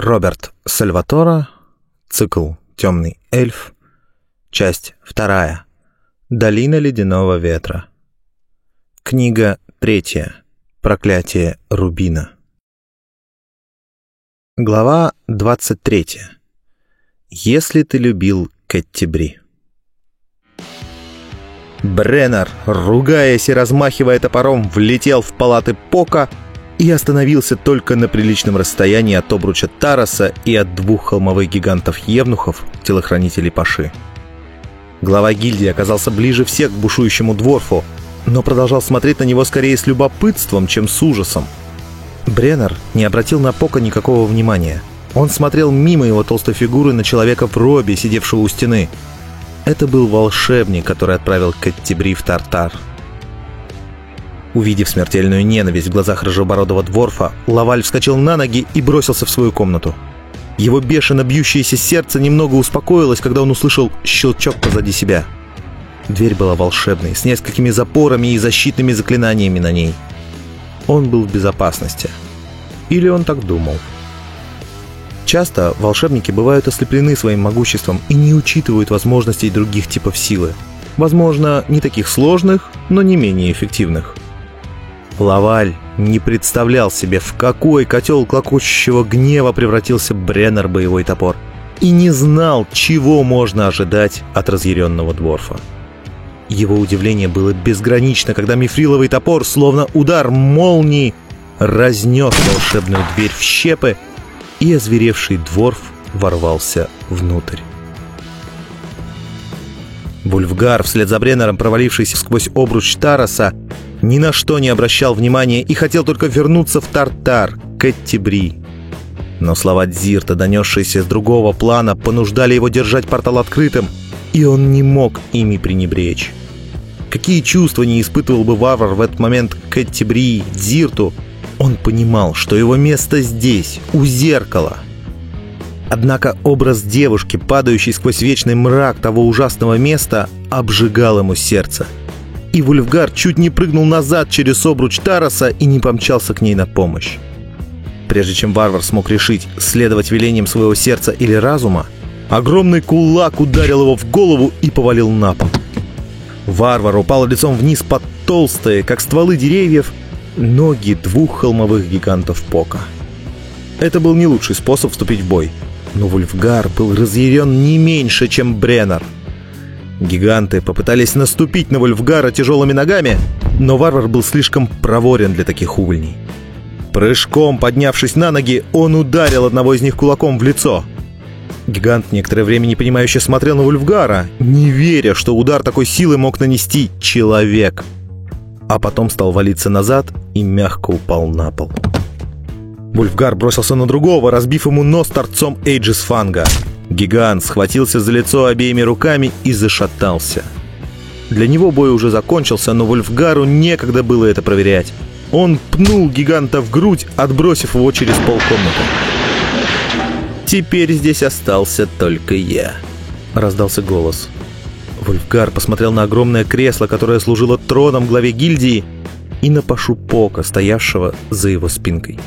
Роберт Сальватора, цикл «Темный эльф», часть вторая, «Долина ледяного ветра». Книга третья, «Проклятие Рубина». Глава 23. Если ты любил Кэттибри. Бреннер, ругаясь и размахивая топором, влетел в палаты Пока и остановился только на приличном расстоянии от обруча Тараса и от двух холмовых гигантов-евнухов, телохранителей Паши. Глава гильдии оказался ближе всех к бушующему дворфу, но продолжал смотреть на него скорее с любопытством, чем с ужасом. Бреннер не обратил на Пока никакого внимания. Он смотрел мимо его толстой фигуры на человека в робе, сидевшего у стены — это был волшебник, который отправил Каттибри в Тартар. Увидев смертельную ненависть в глазах рыжебородого дворфа, Лаваль вскочил на ноги и бросился в свою комнату. Его бешено бьющееся сердце немного успокоилось, когда он услышал щелчок позади себя. Дверь была волшебной, с несколькими запорами и защитными заклинаниями на ней. Он был в безопасности. Или он так думал. Часто волшебники бывают ослеплены своим могуществом и не учитывают возможностей других типов силы. Возможно, не таких сложных, но не менее эффективных. Лаваль не представлял себе, в какой котел клокочущего гнева превратился Бреннер боевой топор, и не знал, чего можно ожидать от разъяренного дворфа. Его удивление было безгранично, когда мифриловый топор, словно удар молнии, разнес волшебную дверь в щепы и озверевший дворф ворвался внутрь. Вульфгар, вслед за Бреннером, провалившийся сквозь обруч Тараса, ни на что не обращал внимания и хотел только вернуться в Тартар, к Эттибри. Но слова Дзирта, донесшиеся с другого плана, понуждали его держать портал открытым, и он не мог ими пренебречь. Какие чувства не испытывал бы варвар в этот момент к Эттибри, Дзирту, он понимал, что его место здесь, у зеркала. Однако образ девушки, падающей сквозь вечный мрак того ужасного места, обжигал ему сердце. И Вульфгар чуть не прыгнул назад через обруч Тараса и не помчался к ней на помощь. Прежде чем варвар смог решить, следовать велениям своего сердца или разума, огромный кулак ударил его в голову и повалил на пол. Варвар упал лицом вниз под толстые, как стволы деревьев, ноги двух холмовых гигантов Пока. Это был не лучший способ вступить в бой, но Вульфгар был разъярен не меньше, чем Бреннер. Гиганты попытались наступить на Вульфгара тяжелыми ногами, но варвар был слишком проворен для таких увольней. Прыжком поднявшись на ноги, он ударил одного из них кулаком в лицо. Гигант некоторое время непонимающе смотрел на Вульфгара, не веря, что удар такой силы мог нанести человек — а потом стал валиться назад и мягко упал на пол. Вульфгар бросился на другого, разбив ему нос торцом Эйджис Фанга. Гигант схватился за лицо обеими руками и зашатался. Для него бой уже закончился, но Вульфгару некогда было это проверять. Он пнул гиганта в грудь, отбросив его через полкомнаты. «Теперь здесь остался только я», — раздался голос. Вульфгар посмотрел на огромное кресло, которое служило троном главе гильдии, и на Пашу Пока, стоявшего за его спинкой.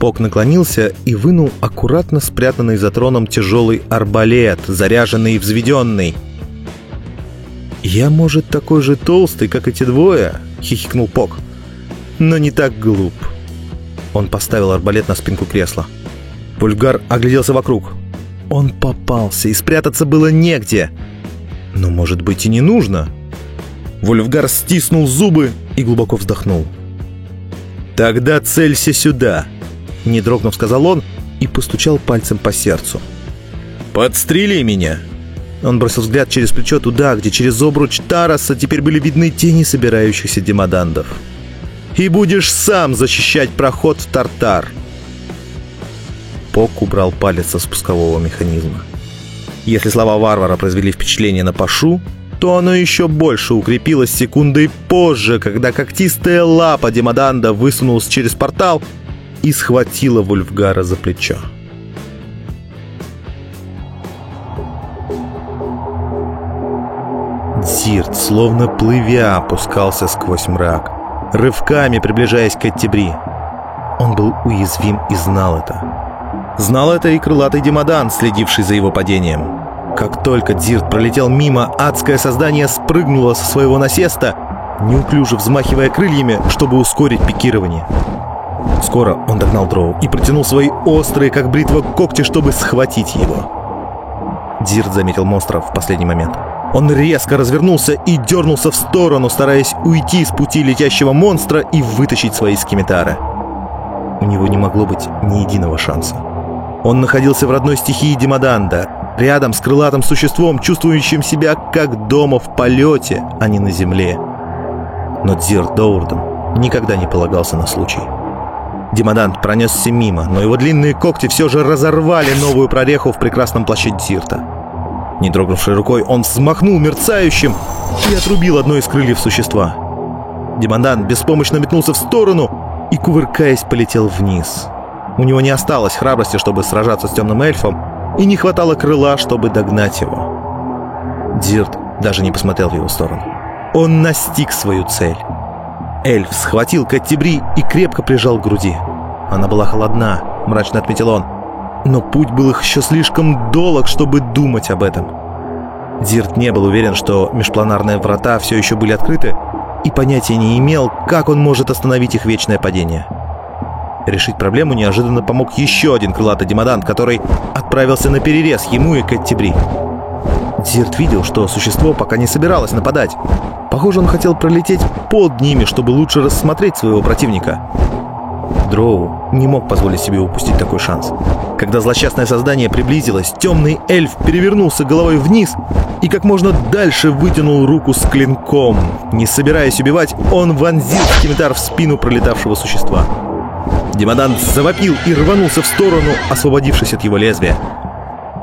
Пок наклонился и вынул аккуратно спрятанный за троном тяжелый арбалет, заряженный и взведенный. «Я, может, такой же толстый, как эти двое?» — хихикнул Пок. «Но не так глуп». Он поставил арбалет на спинку кресла. Пульгар огляделся вокруг. Он попался, и спрятаться было негде — но, может быть, и не нужно. Вольфгар стиснул зубы и глубоко вздохнул. «Тогда целься сюда», — не дрогнув сказал он и постучал пальцем по сердцу. «Подстрели меня!» Он бросил взгляд через плечо туда, где через обруч Тараса теперь были видны тени собирающихся демодандов. «И будешь сам защищать проход в Тартар!» Пок убрал палец со спускового механизма. Если слова варвара произвели впечатление на Пашу, то оно еще больше укрепилось секундой позже, когда когтистая лапа Демоданда высунулась через портал и схватила Вульфгара за плечо. Дзирт, словно плывя, опускался сквозь мрак, рывками приближаясь к Оттебри. Он был уязвим и знал это. Знал это и крылатый Демодан, следивший за его падением. Как только Дзирт пролетел мимо, адское создание спрыгнуло со своего насеста, неуклюже взмахивая крыльями, чтобы ускорить пикирование. Скоро он догнал Дроу и протянул свои острые, как бритва, когти, чтобы схватить его. Дзирт заметил монстра в последний момент. Он резко развернулся и дернулся в сторону, стараясь уйти с пути летящего монстра и вытащить свои скимитары. У него не могло быть ни единого шанса. Он находился в родной стихии Демоданда, рядом с крылатым существом, чувствующим себя как дома в полете, а не на земле. Но Дзир Доурден никогда не полагался на случай. Демодант пронесся мимо, но его длинные когти все же разорвали новую прореху в прекрасном плаще Дзирта. Не дрогнувшей рукой, он взмахнул мерцающим и отрубил одно из крыльев существа. Демодант беспомощно метнулся в сторону и, кувыркаясь, полетел вниз — у него не осталось храбрости, чтобы сражаться с темным эльфом, и не хватало крыла, чтобы догнать его. Дирт даже не посмотрел в его сторону. Он настиг свою цель. Эльф схватил Каттибри и крепко прижал к груди. Она была холодна, мрачно отметил он. Но путь был их еще слишком долг, чтобы думать об этом. Дирт не был уверен, что межпланарные врата все еще были открыты, и понятия не имел, как он может остановить их вечное падение. Решить проблему неожиданно помог еще один крылатый демодант, который отправился на перерез ему и Каттибри. Дзирт видел, что существо пока не собиралось нападать. Похоже, он хотел пролететь под ними, чтобы лучше рассмотреть своего противника. Дроу не мог позволить себе упустить такой шанс. Когда злосчастное создание приблизилось, темный эльф перевернулся головой вниз и как можно дальше вытянул руку с клинком. Не собираясь убивать, он вонзил скимитар в спину пролетавшего существа. Демодант завопил и рванулся в сторону, освободившись от его лезвия.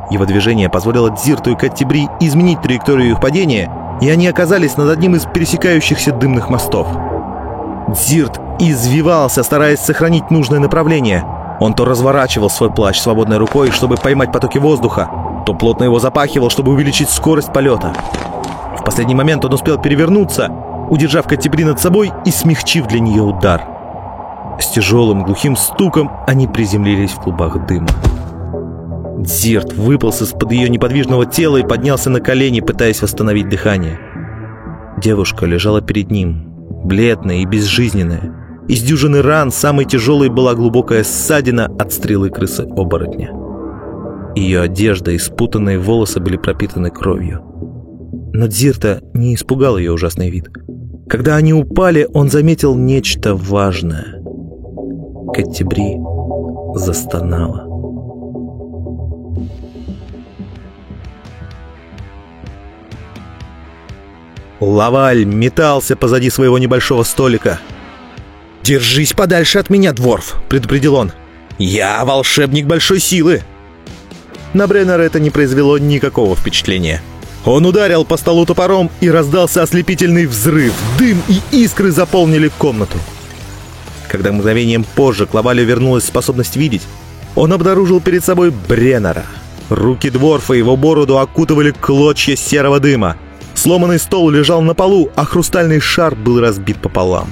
Его движение позволило Дзирту и Каттибри изменить траекторию их падения, и они оказались над одним из пересекающихся дымных мостов. Дзирт извивался, стараясь сохранить нужное направление. Он то разворачивал свой плащ свободной рукой, чтобы поймать потоки воздуха, то плотно его запахивал, чтобы увеличить скорость полета. В последний момент он успел перевернуться, удержав Каттибри над собой и смягчив для нее удар — с тяжелым глухим стуком они приземлились в клубах дыма. Дзирт выполз из-под ее неподвижного тела и поднялся на колени, пытаясь восстановить дыхание. Девушка лежала перед ним, бледная и безжизненная. Из дюжины ран самой тяжелой была глубокая ссадина от стрелы крысы-оборотня. Ее одежда и спутанные волосы были пропитаны кровью. Но Дзирта не испугал ее ужасный вид. Когда они упали, он заметил нечто важное. Каттебри застонала. Лаваль метался позади своего небольшого столика. «Держись подальше от меня, Дворф!» — предупредил он. «Я волшебник большой силы!» На Бреннера это не произвело никакого впечатления. Он ударил по столу топором, и раздался ослепительный взрыв. Дым и искры заполнили комнату. Когда мгновением позже к Лавалю вернулась способность видеть, он обнаружил перед собой Бреннера. Руки Дворфа и его бороду окутывали клочья серого дыма. Сломанный стол лежал на полу, а хрустальный шар был разбит пополам.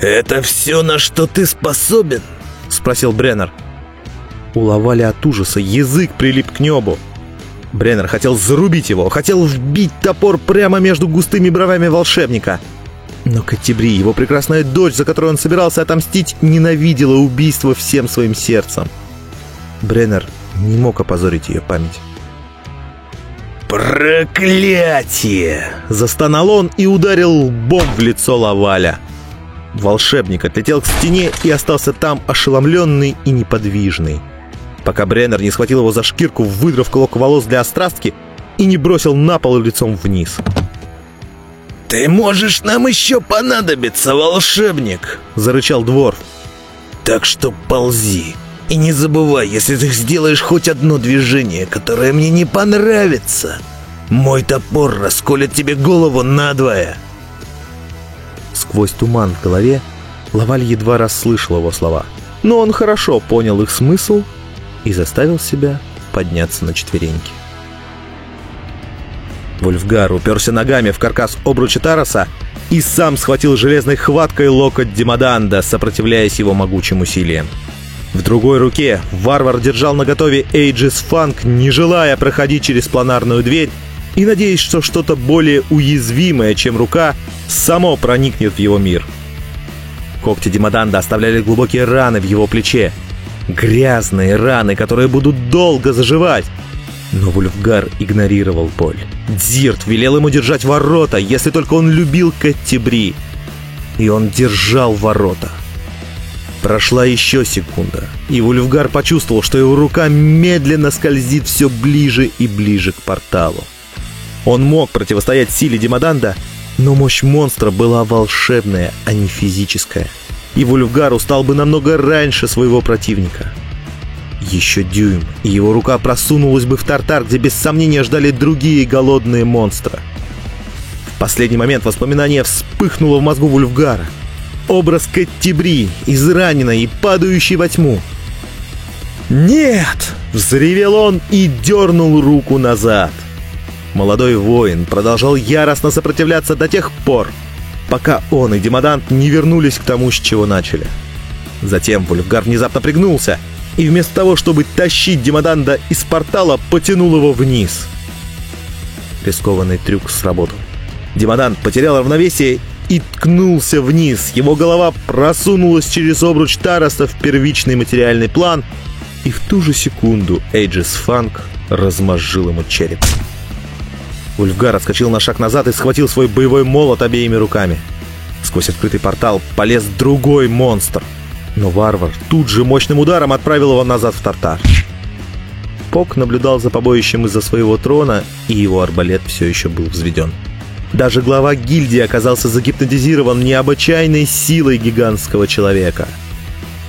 «Это все, на что ты способен?» — спросил Бреннер. У Лаваля от ужаса язык прилип к небу. Бреннер хотел зарубить его, хотел вбить топор прямо между густыми бровями волшебника — но Катибри, его прекрасная дочь, за которую он собирался отомстить, ненавидела убийство всем своим сердцем. Бреннер не мог опозорить ее память. «Проклятие!» Застонал он и ударил лбом в лицо Лаваля. Волшебник отлетел к стене и остался там ошеломленный и неподвижный. Пока Бреннер не схватил его за шкирку, выдрав клок волос для острастки и не бросил на пол лицом вниз. «Ты можешь нам еще понадобиться, волшебник!» — зарычал Дворф. «Так что ползи. И не забывай, если ты сделаешь хоть одно движение, которое мне не понравится, мой топор расколет тебе голову надвое!» Сквозь туман в голове Лаваль едва расслышал его слова. Но он хорошо понял их смысл и заставил себя подняться на четвереньки. Вульфгар уперся ногами в каркас обруча Тараса и сам схватил железной хваткой локоть Демоданда, сопротивляясь его могучим усилиям. В другой руке варвар держал наготове Эйджис Фанк, не желая проходить через планарную дверь и надеясь, что что-то более уязвимое, чем рука, само проникнет в его мир. Когти Димаданда оставляли глубокие раны в его плече. Грязные раны, которые будут долго заживать. Но Вульфгар игнорировал боль. Дзирт велел ему держать ворота, если только он любил Каттебри. И он держал ворота. Прошла еще секунда, и Вульфгар почувствовал, что его рука медленно скользит все ближе и ближе к порталу. Он мог противостоять силе Димаданда, но мощь монстра была волшебная, а не физическая. И Вульфгар устал бы намного раньше своего противника. Еще дюйм, и его рука просунулась бы в Тартар, где без сомнения ждали другие голодные монстры. В последний момент воспоминание вспыхнуло в мозгу Вульфгара. Образ Каттибри, израненной и падающей во тьму. «Нет!» — взревел он и дернул руку назад. Молодой воин продолжал яростно сопротивляться до тех пор, пока он и Демодант не вернулись к тому, с чего начали. Затем Вульфгар внезапно пригнулся и вместо того, чтобы тащить Демоданда из портала, потянул его вниз. Рискованный трюк сработал. Демодант потерял равновесие и ткнулся вниз. Его голова просунулась через обруч Тароса в первичный материальный план, и в ту же секунду Эйджис Фанк размозжил ему череп. Ульфгар отскочил на шаг назад и схватил свой боевой молот обеими руками. Сквозь открытый портал полез другой монстр. Но варвар тут же мощным ударом отправил его назад в Тартар. Пок наблюдал за побоищем из-за своего трона, и его арбалет все еще был взведен. Даже глава гильдии оказался загипнотизирован необычайной силой гигантского человека.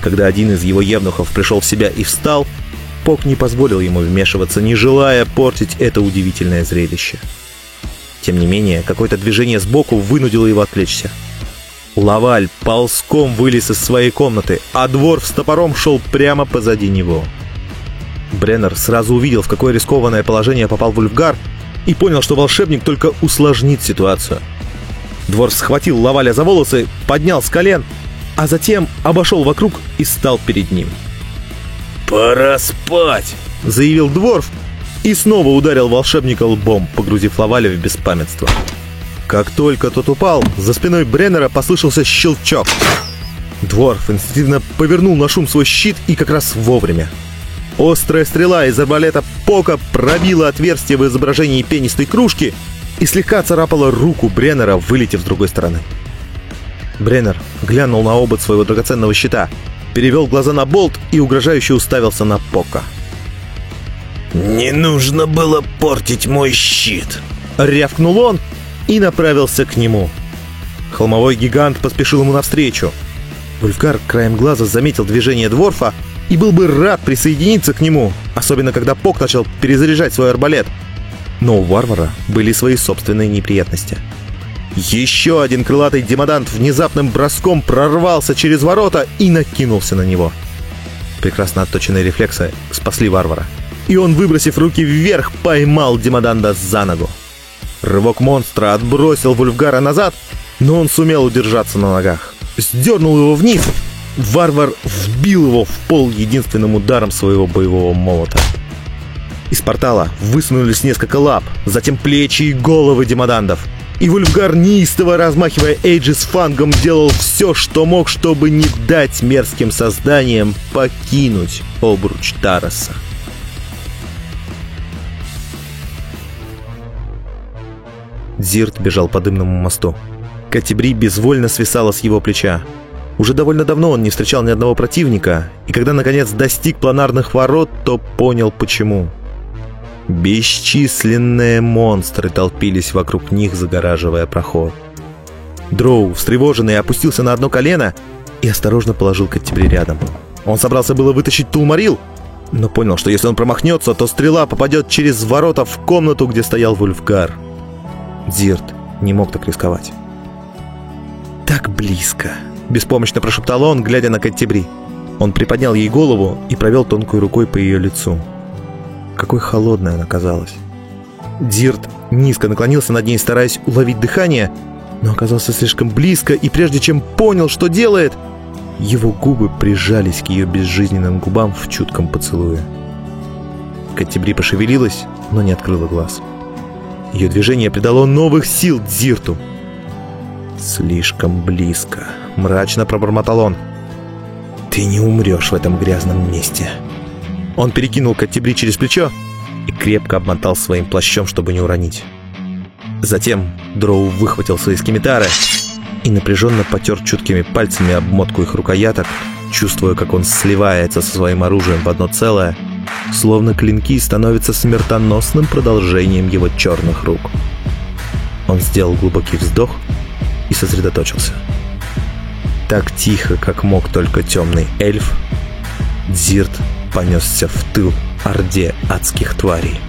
Когда один из его евнухов пришел в себя и встал, Пок не позволил ему вмешиваться, не желая портить это удивительное зрелище. Тем не менее, какое-то движение сбоку вынудило его отвлечься. Лаваль ползком вылез из своей комнаты, а двор с топором шел прямо позади него. Бреннер сразу увидел, в какое рискованное положение попал Вульфгар, и понял, что волшебник только усложнит ситуацию. Двор схватил Лаваля за волосы, поднял с колен, а затем обошел вокруг и стал перед ним. «Пора спать!» — заявил Дворф и снова ударил волшебника лбом, погрузив Лаваля в беспамятство. Как только тот упал, за спиной Бреннера послышался щелчок. Дворф инстинктивно повернул на шум свой щит и как раз вовремя. Острая стрела из арбалета Пока пробила отверстие в изображении пенистой кружки и слегка царапала руку Бреннера, вылетев с другой стороны. Бреннер глянул на обод своего драгоценного щита — перевел глаза на болт и угрожающе уставился на Пока. «Не нужно было портить мой щит!» Рявкнул он и направился к нему. Холмовой гигант поспешил ему навстречу. Вульфгар краем глаза заметил движение Дворфа и был бы рад присоединиться к нему, особенно когда Пок начал перезаряжать свой арбалет. Но у варвара были свои собственные неприятности. Еще один крылатый демодант внезапным броском прорвался через ворота и накинулся на него. Прекрасно отточенные рефлексы спасли варвара. И он, выбросив руки вверх, поймал демоданда за ногу. Рывок монстра отбросил Вульфгара назад, но он сумел удержаться на ногах. Сдернул его вниз. Варвар вбил его в пол единственным ударом своего боевого молота. Из портала высунулись несколько лап, затем плечи и головы демодандов — и Вульфгар, неистово размахивая Эйджис фангом, делал все, что мог, чтобы не дать мерзким созданиям покинуть обруч Тараса. Зирт бежал по дымному мосту. Катибри безвольно свисала с его плеча. Уже довольно давно он не встречал ни одного противника, и когда наконец достиг планарных ворот, то понял почему. Бесчисленные монстры толпились вокруг них, загораживая проход. Дроу, встревоженный, опустился на одно колено и осторожно положил Каттебри рядом. Он собрался было вытащить Тулмарил, но понял, что если он промахнется, то стрела попадет через ворота в комнату, где стоял Вульфгар. Дзирт не мог так рисковать. «Так близко!» — беспомощно прошептал он, глядя на Каттебри. Он приподнял ей голову и провел тонкой рукой по ее лицу. Какой холодной она казалась. Дирт низко наклонился над ней, стараясь уловить дыхание, но оказался слишком близко, и прежде чем понял, что делает, Его губы прижались к ее безжизненным губам в чутком поцелуе. Каттебри пошевелилась, но не открыла глаз. Ее движение придало новых сил Дзирту. «Слишком близко», — мрачно пробормотал он. «Ты не умрешь в этом грязном месте». Он перекинул Каттебри через плечо и крепко обмотал своим плащом, чтобы не уронить. Затем Дроу выхватил свои скимитары и напряженно потер чуткими пальцами обмотку их рукояток, чувствуя, как он сливается со своим оружием в одно целое, словно клинки становятся смертоносным продолжением его черных рук. Он сделал глубокий вздох и сосредоточился. Так тихо, как мог только темный эльф, Дзирт понесся в тыл орде адских тварей.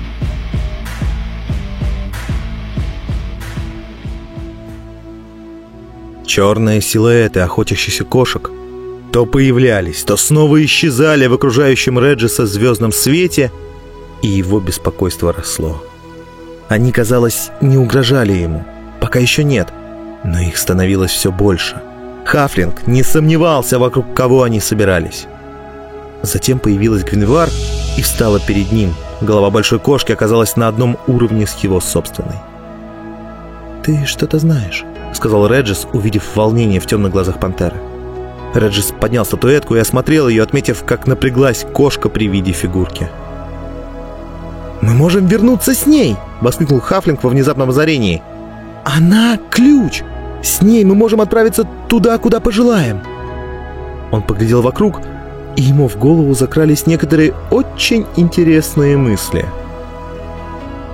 Черные силуэты охотящихся кошек то появлялись, то снова исчезали в окружающем Реджиса звездном свете, и его беспокойство росло. Они, казалось, не угрожали ему, пока еще нет, но их становилось все больше. Хафлинг не сомневался, вокруг кого они собирались. Затем появилась Гвинвар и встала перед ним. Голова большой кошки оказалась на одном уровне с его собственной. «Ты что-то знаешь?» — сказал Реджис, увидев волнение в темных глазах пантеры. Реджис поднял статуэтку и осмотрел ее, отметив, как напряглась кошка при виде фигурки. «Мы можем вернуться с ней!» — воскликнул Хафлинг во внезапном озарении. «Она — ключ! С ней мы можем отправиться туда, куда пожелаем!» Он поглядел вокруг, и ему в голову закрались некоторые очень интересные мысли.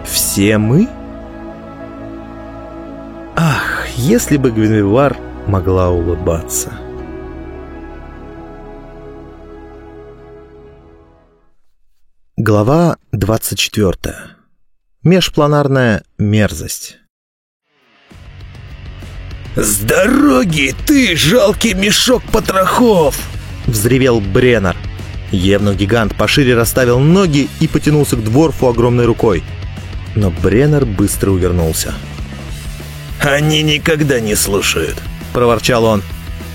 «Все мы?» Ах, если бы Гвиневар могла улыбаться. Глава 24. Межпланарная мерзость. «С дороги ты, жалкий мешок потрохов!» — взревел Бреннер. Евнух-гигант пошире расставил ноги и потянулся к дворфу огромной рукой. Но Бреннер быстро увернулся. «Они никогда не слушают», — проворчал он.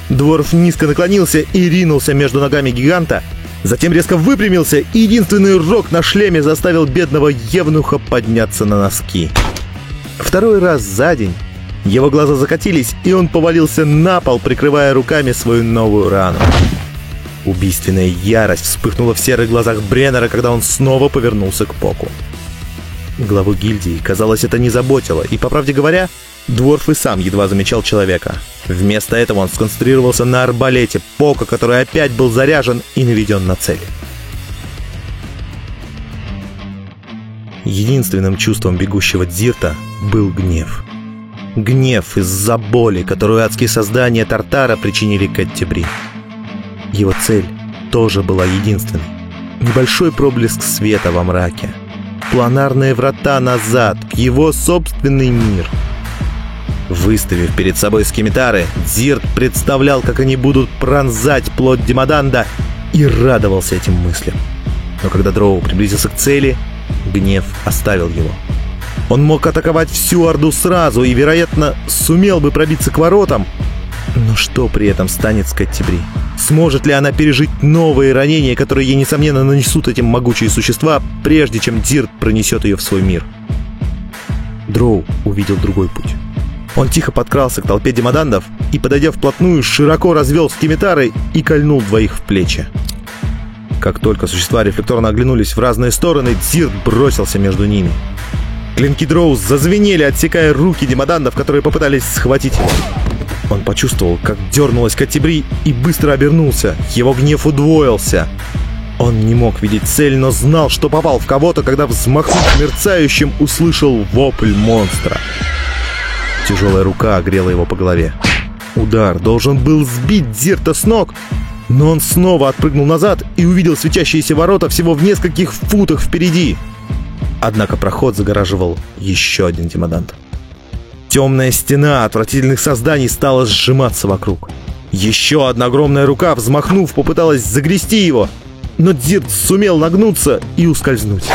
Дворф низко наклонился и ринулся между ногами гиганта, затем резко выпрямился, и единственный рог на шлеме заставил бедного Евнуха подняться на носки. Второй раз за день его глаза закатились, и он повалился на пол, прикрывая руками свою новую рану. Убийственная ярость вспыхнула в серых глазах Бреннера, когда он снова повернулся к Поку. Главу гильдии, казалось, это не заботило, и, по правде говоря, Дворф и сам едва замечал человека. Вместо этого он сконцентрировался на арбалете Пока, который опять был заряжен и наведен на цель. Единственным чувством бегущего Дзирта был гнев. Гнев из-за боли, которую адские создания Тартара причинили Каттебри. Его цель тоже была единственной. Небольшой проблеск света во мраке. Планарные врата назад, в его собственный мир — Выставив перед собой скимитары, Зирт представлял, как они будут пронзать плоть Демоданда и радовался этим мыслям. Но когда Дроу приблизился к цели, гнев оставил его. Он мог атаковать всю Орду сразу и, вероятно, сумел бы пробиться к воротам. Но что при этом станет с Каттебри? Сможет ли она пережить новые ранения, которые ей, несомненно, нанесут этим могучие существа, прежде чем Дирт пронесет ее в свой мир? Дроу увидел другой путь. Он тихо подкрался к толпе демодандов и, подойдя вплотную, широко развел скимитары и кольнул двоих в плечи. Как только существа рефлекторно оглянулись в разные стороны, Дзирт бросился между ними. Клинки Дроуз зазвенели, отсекая руки демодандов, которые попытались схватить его. Он почувствовал, как дернулась Катибри и быстро обернулся. Его гнев удвоился. Он не мог видеть цель, но знал, что попал в кого-то, когда, взмахнув мерцающим, услышал вопль монстра. Тяжелая рука огрела его по голове. Удар должен был сбить Дзирта с ног, но он снова отпрыгнул назад и увидел светящиеся ворота всего в нескольких футах впереди. Однако проход загораживал еще один демодант. Темная стена отвратительных созданий стала сжиматься вокруг. Еще одна огромная рука, взмахнув, попыталась загрести его, но Дзирт сумел нагнуться и ускользнуть.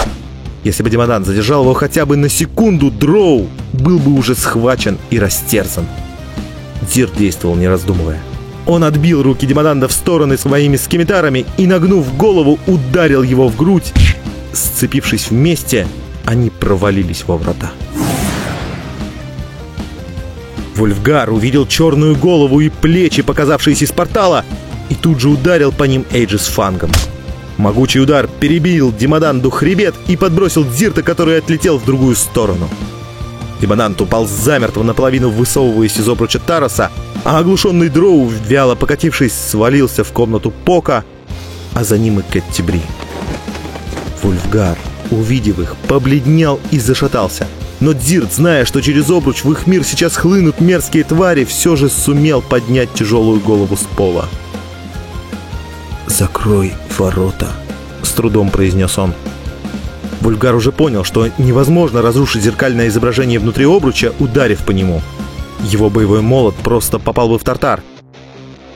Если бы Демодан задержал его хотя бы на секунду, Дроу был бы уже схвачен и растерзан. Дзирт действовал не раздумывая. Он отбил руки Демоданда в стороны своими скимитарами и, нагнув голову, ударил его в грудь. Сцепившись вместе, они провалились во врата. Вульфгар увидел черную голову и плечи, показавшиеся из портала, и тут же ударил по ним Эйджис фангом. Могучий удар перебил Димаданду хребет и подбросил Дзирта, который отлетел в другую сторону. Димадант упал замертво наполовину высовываясь из обруча Тароса, а оглушенный Дроу, вяло покатившись, свалился в комнату Пока, а за ним и Кэттибри. Вульфгар, увидев их, побледнел и зашатался. Но Дзирт, зная, что через обруч в их мир сейчас хлынут мерзкие твари, все же сумел поднять тяжелую голову с пола. «Закрой ворота», — с трудом произнес он. Вульгар уже понял, что невозможно разрушить зеркальное изображение внутри обруча, ударив по нему. Его боевой молот просто попал бы в тартар.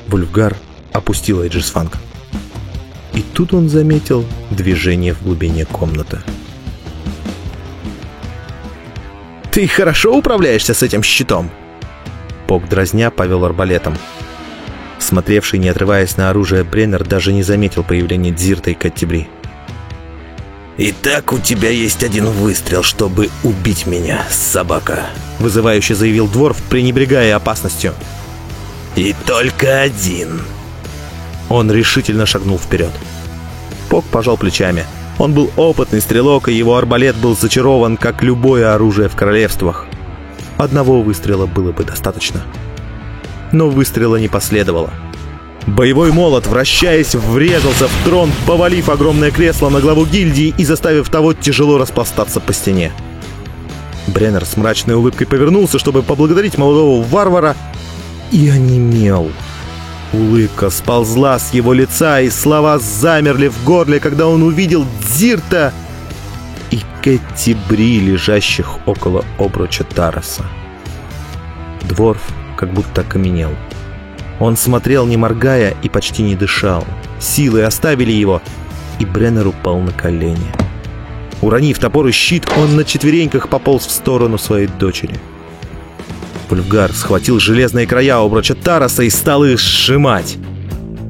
Вульфгар опустил Эйджисфанг. И тут он заметил движение в глубине комнаты. «Ты хорошо управляешься с этим щитом?» Пок дразня повел арбалетом. Смотревший, не отрываясь на оружие, Бреннер даже не заметил появления Дзирта и Каттибри. «Итак, у тебя есть один выстрел, чтобы убить меня, собака», — вызывающе заявил Дворф, пренебрегая опасностью. «И только один». Он решительно шагнул вперед. Пок пожал плечами. Он был опытный стрелок, и его арбалет был зачарован, как любое оружие в королевствах. Одного выстрела было бы достаточно но выстрела не последовало. Боевой молот, вращаясь, врезался в трон, повалив огромное кресло на главу гильдии и заставив того тяжело распластаться по стене. Бреннер с мрачной улыбкой повернулся, чтобы поблагодарить молодого варвара, и онемел. Улыбка сползла с его лица, и слова замерли в горле, когда он увидел Дзирта и Кэти Бри, лежащих около обруча Тараса. Дворф как будто окаменел. Он смотрел, не моргая, и почти не дышал. Силы оставили его, и Бреннер упал на колени. Уронив топор и щит, он на четвереньках пополз в сторону своей дочери. Вульфгар схватил железные края обруча Тараса и стал их сжимать.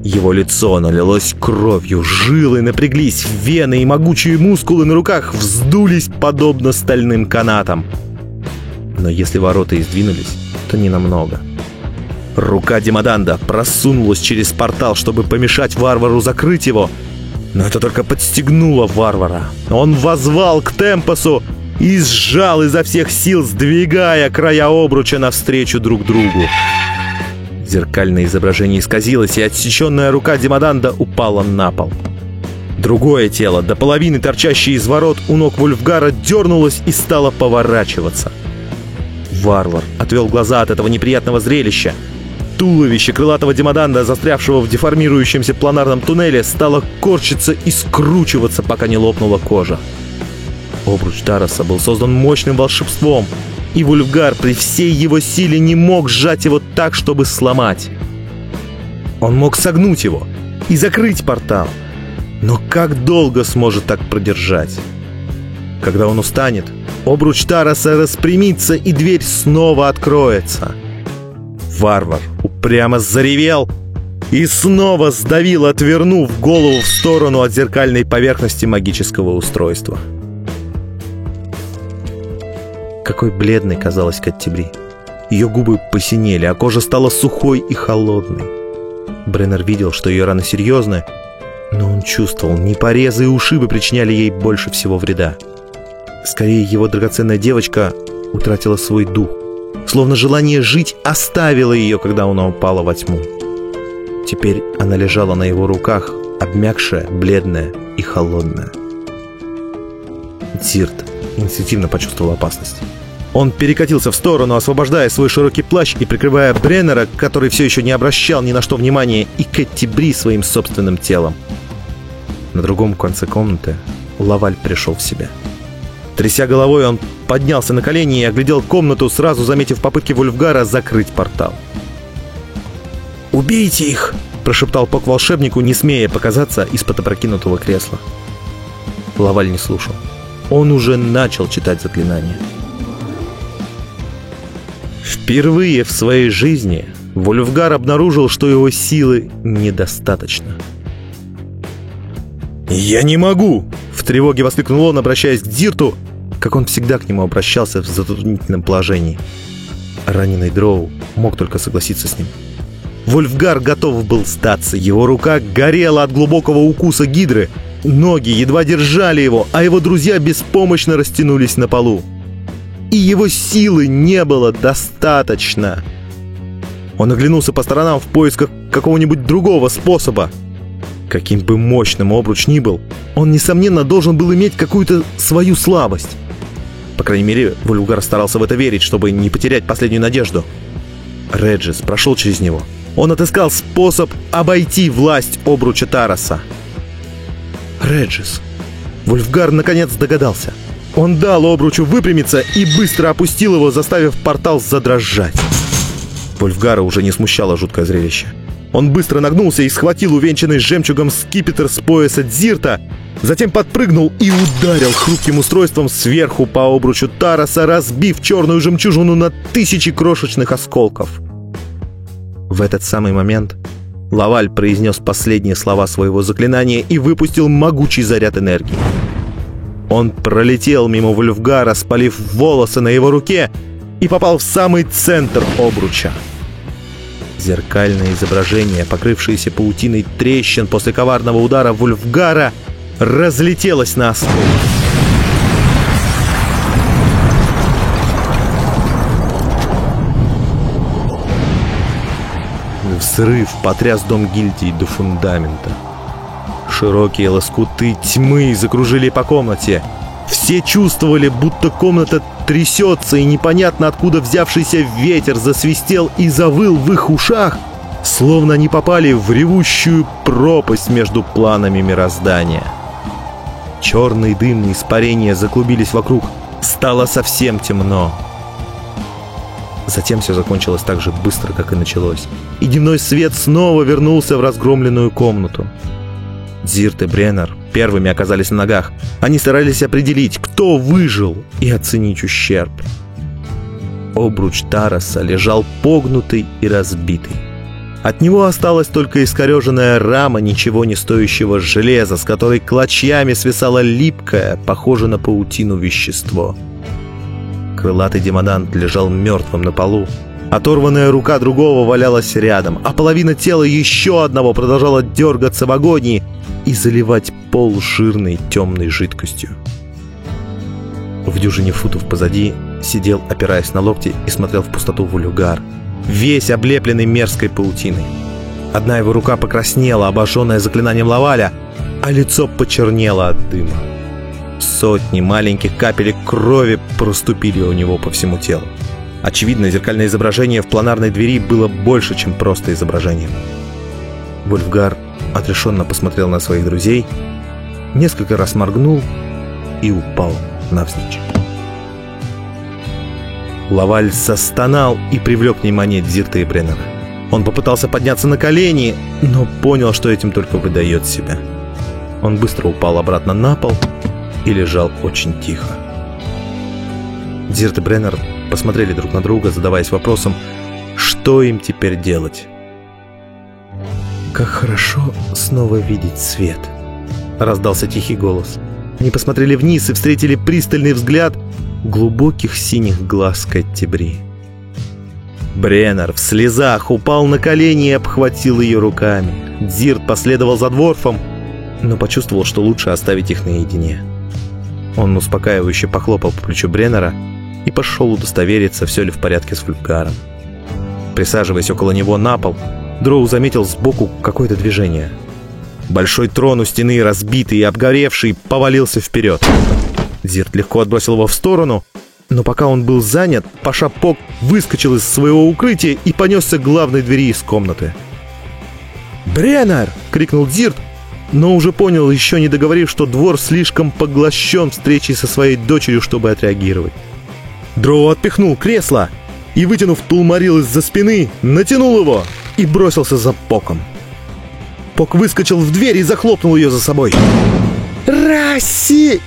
Его лицо налилось кровью, жилы напряглись, вены и могучие мускулы на руках вздулись подобно стальным канатам. Но если ворота издвинулись, то не намного. Рука Демоданда просунулась через портал, чтобы помешать варвару закрыть его. Но это только подстегнуло варвара. Он возвал к Темпосу и сжал изо всех сил, сдвигая края обруча навстречу друг другу. Зеркальное изображение исказилось, и отсеченная рука Демоданда упала на пол. Другое тело, до половины торчащее из ворот у ног Вульфгара, дернулось и стало поворачиваться — Варвар отвел глаза от этого неприятного зрелища. Туловище крылатого демоданда, застрявшего в деформирующемся планарном туннеле, стало корчиться и скручиваться, пока не лопнула кожа. Обруч Тараса был создан мощным волшебством, и Вульфгар при всей его силе не мог сжать его так, чтобы сломать. Он мог согнуть его и закрыть портал, но как долго сможет так продержать? Когда он устанет, обруч Тараса распрямится, и дверь снова откроется. Варвар упрямо заревел и снова сдавил, отвернув голову в сторону от зеркальной поверхности магического устройства. Какой бледной казалась Каттебри. Ее губы посинели, а кожа стала сухой и холодной. Бреннер видел, что ее раны серьезны, но он чувствовал, не порезы и ушибы причиняли ей больше всего вреда. Скорее, его драгоценная девочка утратила свой дух. Словно желание жить оставило ее, когда она упала во тьму. Теперь она лежала на его руках, обмякшая, бледная и холодная. Дзирт инстинктивно почувствовал опасность. Он перекатился в сторону, освобождая свой широкий плащ и прикрывая Бреннера, который все еще не обращал ни на что внимания, и Кэти Бри своим собственным телом. На другом конце комнаты Лаваль пришел в себя. — Тряся головой, он поднялся на колени и оглядел комнату, сразу заметив попытки Вульфгара закрыть портал. «Убейте их!» – прошептал Пок волшебнику, не смея показаться из-под опрокинутого кресла. Лаваль не слушал. Он уже начал читать заклинание. Впервые в своей жизни Вольфгар обнаружил, что его силы недостаточно. «Я не могу!» — в тревоге воскликнул он, обращаясь к Дирту, как он всегда к нему обращался в затруднительном положении. Раненый Дроу мог только согласиться с ним. Вольфгар готов был сдаться, его рука горела от глубокого укуса гидры, ноги едва держали его, а его друзья беспомощно растянулись на полу. И его силы не было достаточно. Он оглянулся по сторонам в поисках какого-нибудь другого способа. Каким бы мощным обруч ни был, он, несомненно, должен был иметь какую-то свою слабость. По крайней мере, Вульгар старался в это верить, чтобы не потерять последнюю надежду. Реджис прошел через него. Он отыскал способ обойти власть обруча Тараса. Реджис. Вульфгар наконец догадался. Он дал обручу выпрямиться и быстро опустил его, заставив портал задрожать. Вольфгара уже не смущало жуткое зрелище. Он быстро нагнулся и схватил увенчанный жемчугом скипетр с пояса Дзирта, затем подпрыгнул и ударил хрупким устройством сверху по обручу Тараса, разбив черную жемчужину на тысячи крошечных осколков. В этот самый момент Лаваль произнес последние слова своего заклинания и выпустил могучий заряд энергии. Он пролетел мимо Вульфгара, спалив волосы на его руке, и попал в самый центр обруча. Зеркальное изображение, покрывшееся паутиной трещин после коварного удара Вульфгара, разлетелось на осколки. Взрыв потряс дом гильдии до фундамента. Широкие лоскуты тьмы закружили по комнате. Все чувствовали, будто комната трясется, и непонятно откуда взявшийся ветер засвистел и завыл в их ушах, словно они попали в ревущую пропасть между планами мироздания. Черные дымные испарения заклубились вокруг. Стало совсем темно. Затем все закончилось так же быстро, как и началось. И дневной свет снова вернулся в разгромленную комнату. Зирт и Бреннер первыми оказались на ногах. Они старались определить, кто выжил, и оценить ущерб. Обруч Тараса лежал погнутый и разбитый. От него осталась только искореженная рама ничего не стоящего железа, с которой клочьями свисало липкое, похоже на паутину вещество. Крылатый демонант лежал мертвым на полу. Оторванная рука другого валялась рядом, а половина тела еще одного продолжала дергаться в агонии и заливать пол жирной темной жидкостью. В дюжине футов позади сидел, опираясь на локти, и смотрел в пустоту Вулюгар — весь облепленный мерзкой паутиной. Одна его рука покраснела, обожженная заклинанием Лаваля, а лицо почернело от дыма. Сотни маленьких капелек крови проступили у него по всему телу. Очевидно, зеркальное изображение в планарной двери было больше, чем просто изображение. Вольфгар отрешенно посмотрел на своих друзей, несколько раз моргнул и упал навзничь. Лаваль застонал и привлек внимание Дзирта и Бреннера. Он попытался подняться на колени, но понял, что этим только выдает себя. Он быстро упал обратно на пол и лежал очень тихо. Дзирт и Бреннер посмотрели друг на друга, задаваясь вопросом, что им теперь делать. «Как хорошо снова видеть свет!» — раздался тихий голос. Они посмотрели вниз и встретили пристальный взгляд глубоких синих глаз Каттебри. Бреннер в слезах упал на колени и обхватил ее руками. Дзирт последовал за дворфом, но почувствовал, что лучше оставить их наедине. Он успокаивающе похлопал по плечу Бреннера и пошел удостовериться, все ли в порядке с Фульгаром. Присаживаясь около него на пол, Дроу заметил сбоку какое-то движение. Большой трон у стены, разбитый и обгоревший, повалился вперед. Зирт легко отбросил его в сторону, но пока он был занят, Паша Пок выскочил из своего укрытия и понесся к главной двери из комнаты. «Бреннер!» — крикнул Зирт, но уже понял, еще не договорив, что двор слишком поглощен встречей со своей дочерью, чтобы отреагировать. Дроу отпихнул кресло и, вытянув тулмарил из-за спины, натянул его и бросился за Поком. Пок выскочил в дверь и захлопнул ее за собой. «Расси!»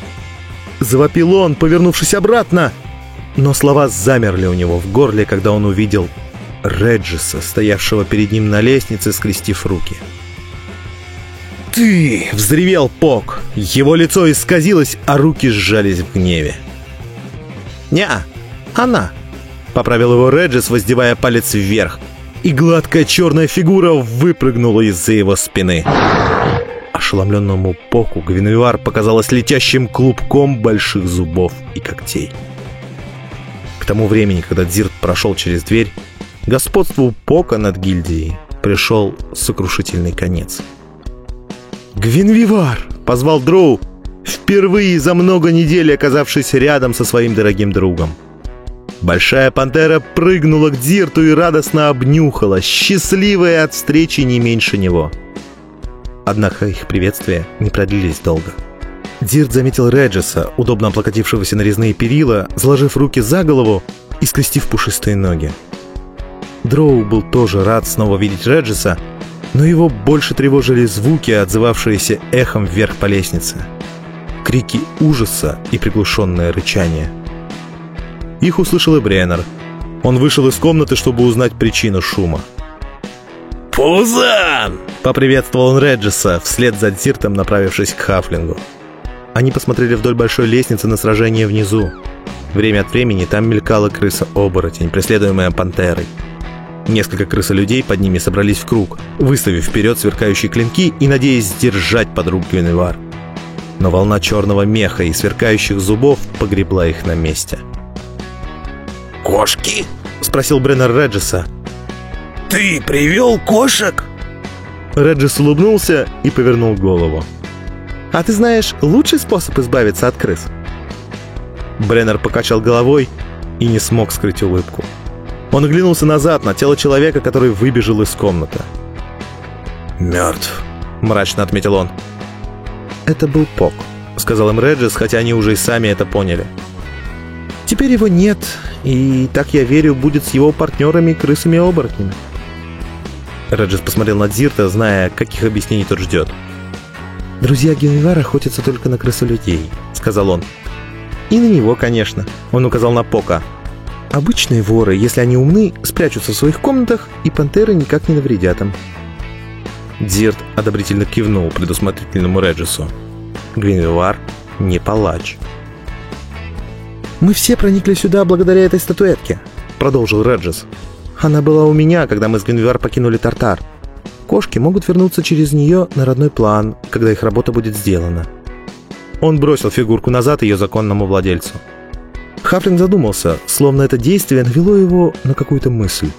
Завопил он, повернувшись обратно. Но слова замерли у него в горле, когда он увидел Реджиса, стоявшего перед ним на лестнице, скрестив руки. «Ты!» — взревел Пок. Его лицо исказилось, а руки сжались в гневе. не она!» — поправил его Реджис, воздевая палец вверх. И гладкая черная фигура выпрыгнула из-за его спины. Ошеломленному Поку Гвиневар показалась летящим клубком больших зубов и когтей. К тому времени, когда Дзирт прошел через дверь, господству Пока над гильдией пришел сокрушительный конец. «Гвинвивар!» — позвал Дроу, впервые за много недель оказавшись рядом со своим дорогим другом. Большая пантера прыгнула к Дзирту и радостно обнюхала, счастливая от встречи не меньше него. Однако их приветствия не продлились долго. Дирт заметил Реджеса, удобно облокотившегося на резные перила, заложив руки за голову и скрестив пушистые ноги. Дроу был тоже рад снова видеть Реджеса, но его больше тревожили звуки, отзывавшиеся эхом вверх по лестнице. Крики ужаса и приглушенное рычание. Их услышал и Бреннер. Он вышел из комнаты, чтобы узнать причину шума. «Пузан!» — поприветствовал он Реджеса, вслед за Дзиртом направившись к Хафлингу. Они посмотрели вдоль большой лестницы на сражение внизу. Время от времени там мелькала крыса-оборотень, преследуемая пантерой. Несколько крысолюдей под ними собрались в круг, выставив вперед сверкающие клинки и надеясь сдержать подруг Гвиневар. Но волна черного меха и сверкающих зубов погребла их на месте. «Кошки?» — спросил Бреннер Реджеса. «Ты привел кошек?» Реджес улыбнулся и повернул голову. «А ты знаешь лучший способ избавиться от крыс?» Бреннер покачал головой и не смог скрыть улыбку. Он оглянулся назад на тело человека, который выбежал из комнаты. «Мертв», — мрачно отметил он. «Это был Пок», — сказал им Реджес, хотя они уже и сами это поняли. «Теперь его нет, и, так я верю, будет с его партнерами крысами-оборотнями». Реджес посмотрел на Дзирта, зная, каких объяснений тот ждет. «Друзья Генвара охотятся только на крысолюдей», — сказал он. «И на него, конечно», — он указал на Пока. Обычные воры, если они умны, спрячутся в своих комнатах, и пантеры никак не навредят им. Дирт одобрительно кивнул предусмотрительному Реджису. Гвиневар не палач. «Мы все проникли сюда благодаря этой статуэтке», — продолжил Реджис. «Она была у меня, когда мы с Гвиневар покинули Тартар. Кошки могут вернуться через нее на родной план, когда их работа будет сделана». Он бросил фигурку назад ее законному владельцу. Хафлинг задумался, словно это действие навело его на какую-то мысль.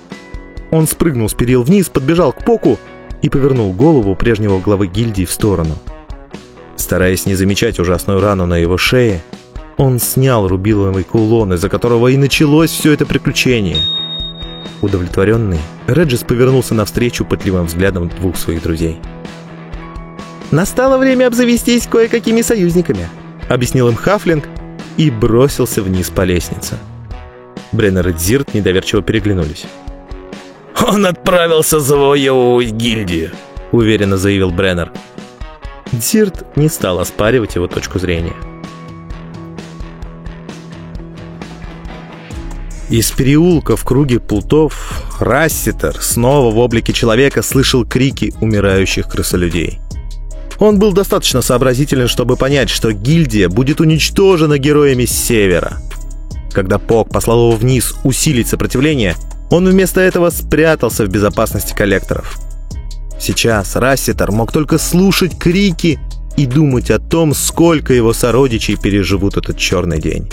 Он спрыгнул с перил вниз, подбежал к Поку и повернул голову прежнего главы гильдии в сторону. Стараясь не замечать ужасную рану на его шее, он снял рубиловый кулон, из-за которого и началось все это приключение. Удовлетворенный, Реджис повернулся навстречу пытливым взглядом двух своих друзей. «Настало время обзавестись кое-какими союзниками», — объяснил им Хафлинг, и бросился вниз по лестнице. Бреннер и Дзирт недоверчиво переглянулись. «Он отправился завоевывать гильдию», — уверенно заявил Бреннер. Дзирт не стал оспаривать его точку зрения. Из переулка в круге плутов Расситер снова в облике человека слышал крики умирающих крысолюдей. Он был достаточно сообразителен, чтобы понять, что гильдия будет уничтожена героями с севера. Когда Пок послал его вниз усилить сопротивление, он вместо этого спрятался в безопасности коллекторов. Сейчас Расситер мог только слушать крики и думать о том, сколько его сородичей переживут этот черный день.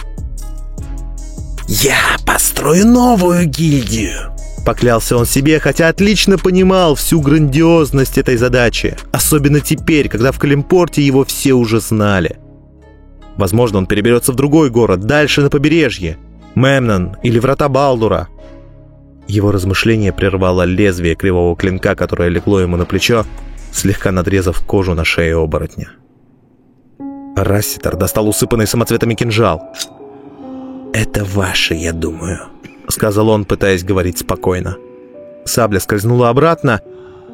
«Я построю новую гильдию!» Поклялся он себе, хотя отлично понимал всю грандиозность этой задачи. Особенно теперь, когда в Калимпорте его все уже знали. Возможно, он переберется в другой город, дальше на побережье. Мемнон или Врата Балдура. Его размышление прервало лезвие кривого клинка, которое легло ему на плечо, слегка надрезав кожу на шее оборотня. Расситер достал усыпанный самоцветами кинжал. «Это ваше, я думаю», — сказал он, пытаясь говорить спокойно. Сабля скользнула обратно,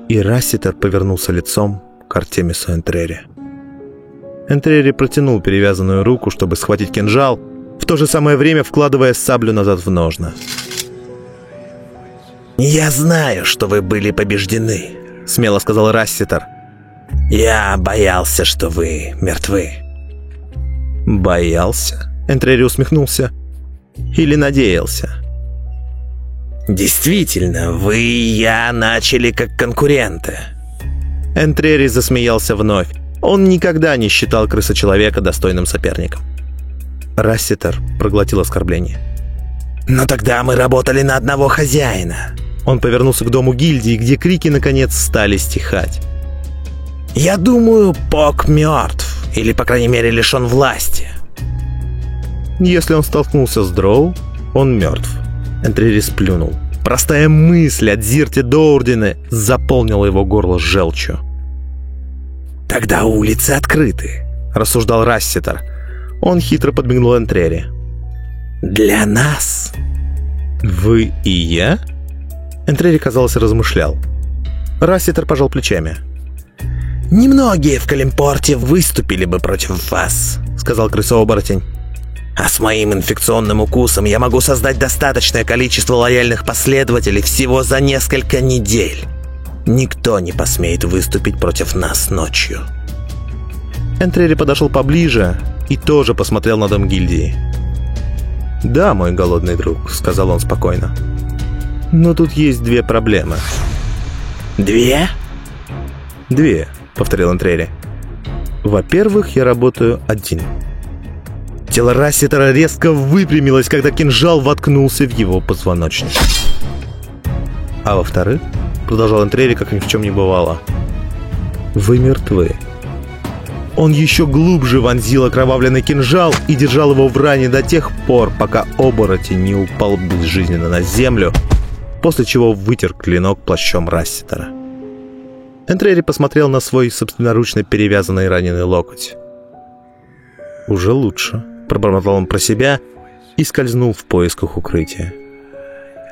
и Расситер повернулся лицом к Артемису Энтрери. Энтрери протянул перевязанную руку, чтобы схватить кинжал, в то же самое время вкладывая саблю назад в ножны. «Я знаю, что вы были побеждены», — смело сказал Расситер. «Я боялся, что вы мертвы». «Боялся?» — Энтрери усмехнулся. «Или надеялся?» «Действительно, вы и я начали как конкуренты». Энтрери засмеялся вновь. Он никогда не считал крысочеловека достойным соперником. Расситер проглотил оскорбление. «Но тогда мы работали на одного хозяина». Он повернулся к дому гильдии, где крики наконец стали стихать. «Я думаю, Пок мертв, или, по крайней мере, лишен власти». Если он столкнулся с Дроу, он мертв. Энтрери сплюнул. Простая мысль о Дзирте Доурдине заполнила его горло желчью. «Тогда улицы открыты», — рассуждал Расситер. Он хитро подмигнул Энтрери. «Для нас». «Вы и я?» Энтрери, казалось, размышлял. Расситер пожал плечами. «Немногие в Калимпорте выступили бы против вас», — сказал крысооборотень. А с моим инфекционным укусом я могу создать достаточное количество лояльных последователей всего за несколько недель. Никто не посмеет выступить против нас ночью. Энтрери подошел поближе и тоже посмотрел на дом гильдии. «Да, мой голодный друг», — сказал он спокойно. «Но тут есть две проблемы». «Две?» «Две», — повторил Энтрери. «Во-первых, я работаю один». Тело Расситера резко выпрямилось, когда кинжал воткнулся в его позвоночник. А во-вторых, продолжал Энтрери, как ни в чем не бывало, вы мертвы. Он еще глубже вонзил окровавленный кинжал и держал его в ране до тех пор, пока оборотень не упал безжизненно на землю, после чего вытер клинок плащом Расситера. Энтрери посмотрел на свой собственноручно перевязанный раненый локоть. «Уже лучше», пробормотал он про себя и скользнул в поисках укрытия.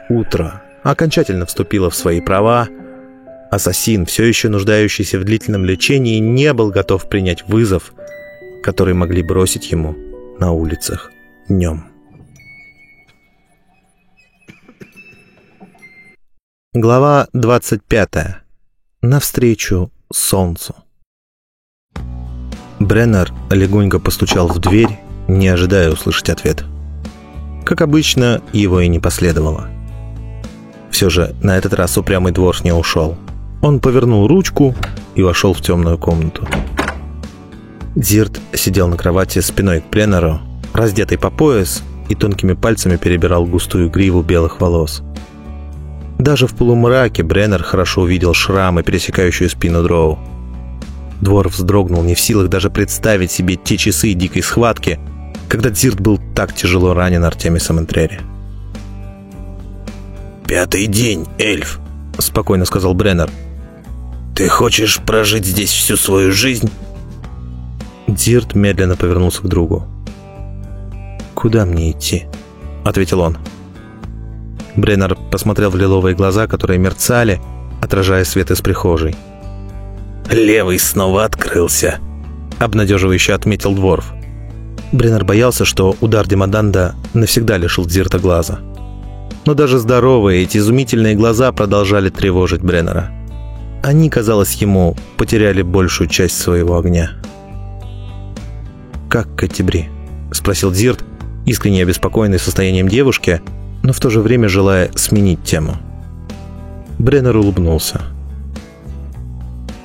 Утро окончательно вступило в свои права. Ассасин, все еще нуждающийся в длительном лечении, не был готов принять вызов, который могли бросить ему на улицах днем. Глава 25. Навстречу солнцу. Бреннер легонько постучал в дверь не ожидая услышать ответ. Как обычно, его и не последовало. Все же на этот раз упрямый двор не ушел. Он повернул ручку и вошел в темную комнату. Зирт сидел на кровати спиной к пленеру, раздетый по пояс, и тонкими пальцами перебирал густую гриву белых волос. Даже в полумраке Бреннер хорошо увидел шрамы, пересекающую спину дроу. Двор вздрогнул, не в силах даже представить себе те часы дикой схватки, когда Дзирт был так тяжело ранен Артемисом Энтрери. «Пятый день, эльф», — спокойно сказал Бреннер. «Ты хочешь прожить здесь всю свою жизнь?» Дзирт медленно повернулся к другу. «Куда мне идти?» — ответил он. Бреннер посмотрел в лиловые глаза, которые мерцали, отражая свет из прихожей. «Левый снова открылся», — обнадеживающе отметил Дворф. Бреннер боялся, что удар Демоданда навсегда лишил Дзирта глаза. Но даже здоровые, эти изумительные глаза продолжали тревожить Бреннера. Они, казалось ему, потеряли большую часть своего огня. «Как Катибри?» – спросил Дзирт, искренне обеспокоенный состоянием девушки, но в то же время желая сменить тему. Бреннер улыбнулся.